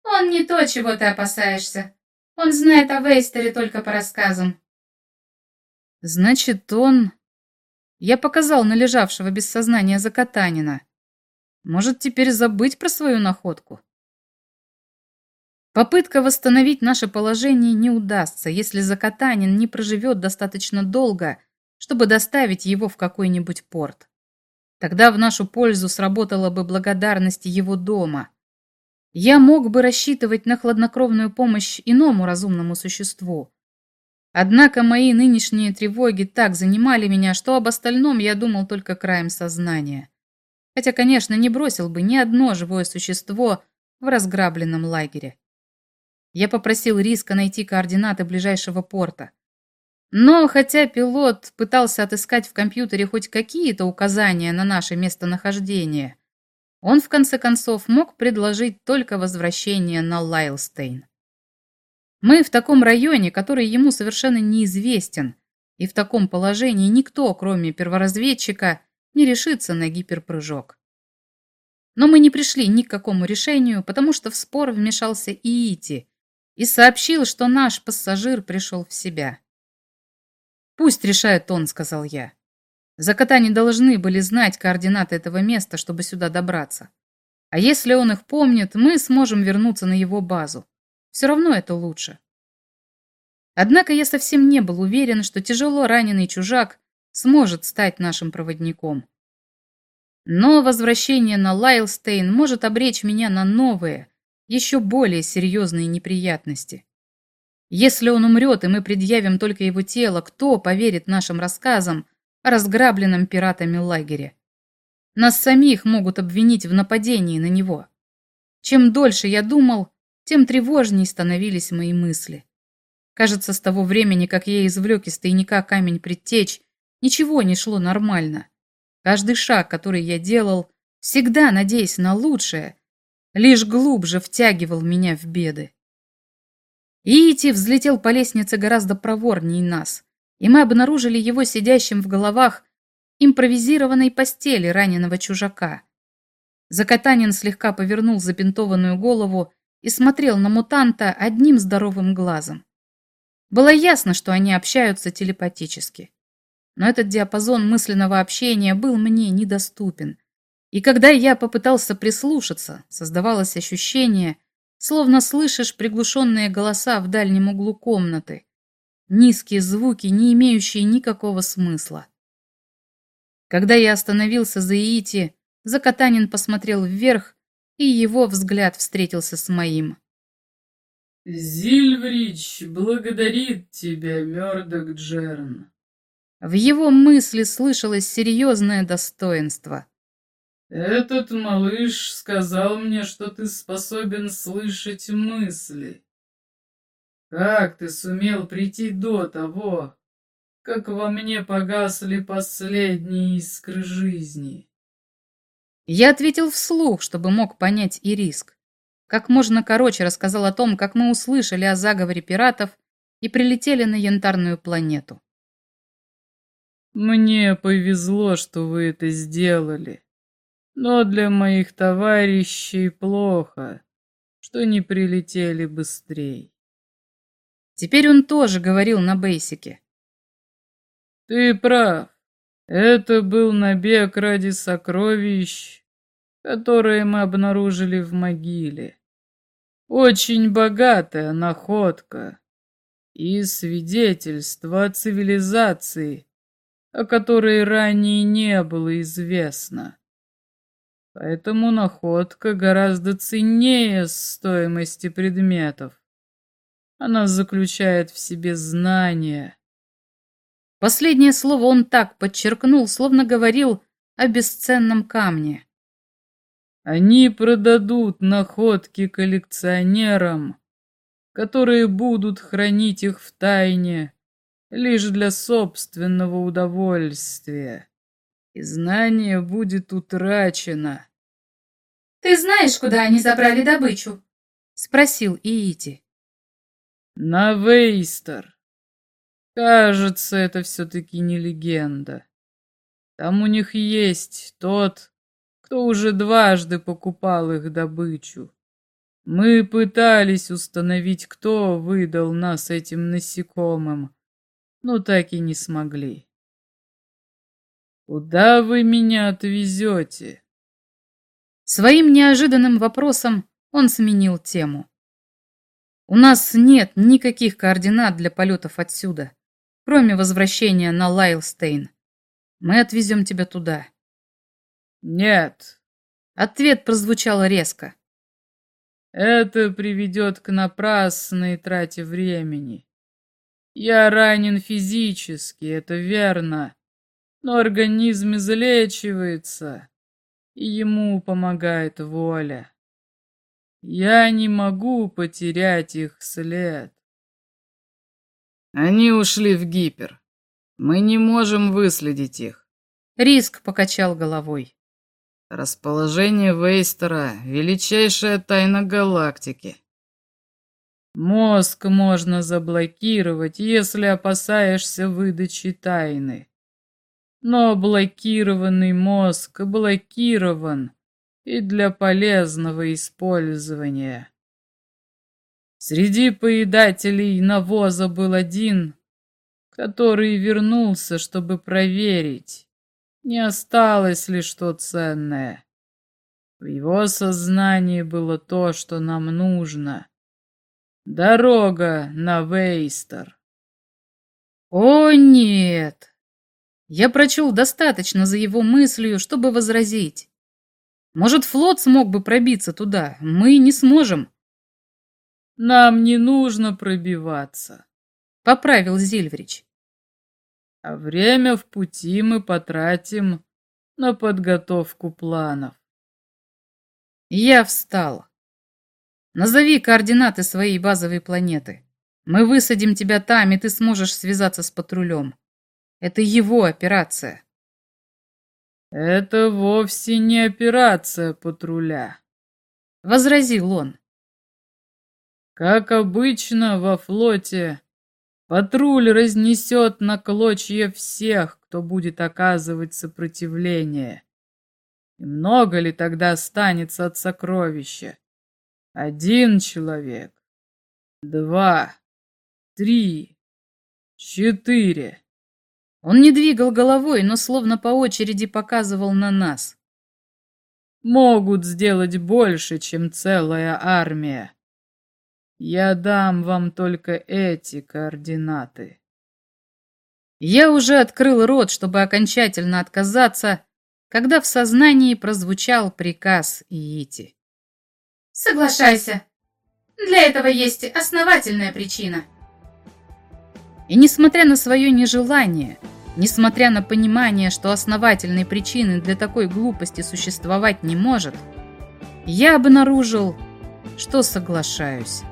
он не то, чего ты опасаешься. Он знает о Вейстере только по рассказам. Значит, он... Я показал на лежавшего без сознания Закатанина. Может, теперь забыть про свою находку? Попытка восстановить наше положение не удастся, если Закатанин не проживет достаточно долго, чтобы доставить его в какой-нибудь порт. Тогда в нашу пользу сработала бы благодарность его дома. Я мог бы рассчитывать на хладнокровную помощь иному разумному существу. Однако мои нынешние тревоги так занимали меня, что об остальном я думал только краем сознания. Хотя, конечно, не бросил бы ни одно живое существо в разграбленном лагере. Я попросил Риска найти координаты ближайшего порта. Но хотя пилот пытался отыскать в компьютере хоть какие-то указания на наше местонахождение, Он, в конце концов, мог предложить только возвращение на Лайлстейн. Мы в таком районе, который ему совершенно неизвестен, и в таком положении никто, кроме перворазведчика, не решится на гиперпрыжок. Но мы не пришли ни к какому решению, потому что в спор вмешался Иити и сообщил, что наш пассажир пришел в себя. «Пусть решает он», — сказал я. Закатане должны были знать координаты этого места, чтобы сюда добраться. А если он их помнит, мы сможем вернуться на его базу. Все равно это лучше. Однако я совсем не был уверен, что тяжело раненый чужак сможет стать нашим проводником. Но возвращение на Лайлстейн может обречь меня на новые, еще более серьезные неприятности. Если он умрет, и мы предъявим только его тело, кто поверит нашим рассказам о разграбленном пиратами лагере? Нас самих могут обвинить в нападении на него. Чем дольше я думал, тем тревожней становились мои мысли. Кажется, с того времени, как я извлек из тайника камень предтеч, ничего не шло нормально. Каждый шаг, который я делал, всегда надеясь на лучшее, лишь глубже втягивал меня в беды. Иити взлетел по лестнице гораздо проворнее нас, и мы обнаружили его сидящим в головах импровизированной постели раненого чужака. Закатанин слегка повернул забинтованную голову и смотрел на мутанта одним здоровым глазом. Было ясно, что они общаются телепатически. Но этот диапазон мысленного общения был мне недоступен. И когда я попытался прислушаться, создавалось ощущение, словно слышишь приглушенные голоса в дальнем углу комнаты. Низкие звуки, не имеющие никакого смысла. Когда я остановился за Иити, Закатанин посмотрел вверх и его взгляд встретился с моим. «Зильврич благодарит тебя, Мёрдок Джерн». В его мысли слышалось серьезное достоинство. «Этот малыш сказал мне, что ты способен слышать мысли. Как ты сумел прийти до того, как во мне погасли последние искры жизни?» Я ответил вслух, чтобы мог понять и риск. Как можно короче рассказал о том, как мы услышали о заговоре пиратов и прилетели на янтарную планету. «Мне повезло, что вы это сделали. Но для моих товарищей плохо, что не прилетели быстрее». Теперь он тоже говорил на бейсике. «Ты прав. Это был набег ради сокровищ, которые мы обнаружили в могиле. Очень богатая находка и свидетельство о цивилизации, о которой ранее не было известно. Поэтому находка гораздо ценнее стоимости предметов. Она заключает в себе знания, Последнее слово он так подчеркнул, словно говорил о бесценном камне. Они продадут находки коллекционерам, которые будут хранить их в тайне лишь для собственного удовольствия. И знание будет утрачено. «Ты знаешь, куда они забрали добычу?» — спросил Иити. «На Вейстер», Кажется, это все-таки не легенда. Там у них есть тот, кто уже дважды покупал их добычу. Мы пытались установить, кто выдал нас этим насекомым, но так и не смогли. Куда вы меня отвезете? Своим неожиданным вопросом он сменил тему. У нас нет никаких координат для полетов отсюда кроме возвращения на Лайлстейн. Мы отвезем тебя туда. Нет. Ответ прозвучал резко. Это приведет к напрасной трате времени. Я ранен физически, это верно, но организм излечивается, и ему помогает воля. Я не могу потерять их след. Они ушли в гипер. Мы не можем выследить их. Риск покачал головой. Расположение Вейстера — величайшая тайна галактики. Мозг можно заблокировать, если опасаешься выдачи тайны. Но блокированный мозг блокирован и для полезного использования. Среди поедателей навоза был один, который вернулся, чтобы проверить, не осталось ли что ценное. В его сознании было то, что нам нужно. Дорога на Вейстер. О, нет! Я прочел достаточно за его мыслью, чтобы возразить. Может, флот смог бы пробиться туда, мы не сможем. Нам не нужно пробиваться, — поправил Зильврич. А время в пути мы потратим на подготовку планов. Я встал. Назови координаты своей базовой планеты. Мы высадим тебя там, и ты сможешь связаться с патрулем. Это его операция. Это вовсе не операция патруля, возразил он. Как обычно во флоте, патруль разнесет на клочья всех, кто будет оказывать сопротивление. И много ли тогда останется от сокровища? Один человек, два, три, четыре. Он не двигал головой, но словно по очереди показывал на нас. Могут сделать больше, чем целая армия. Я дам вам только эти координаты. Я уже открыл рот, чтобы окончательно отказаться, когда в сознании прозвучал приказ Иити. «Соглашайся. Для этого есть основательная причина». И несмотря на свое нежелание, несмотря на понимание, что основательной причины для такой глупости существовать не может, я обнаружил, что соглашаюсь.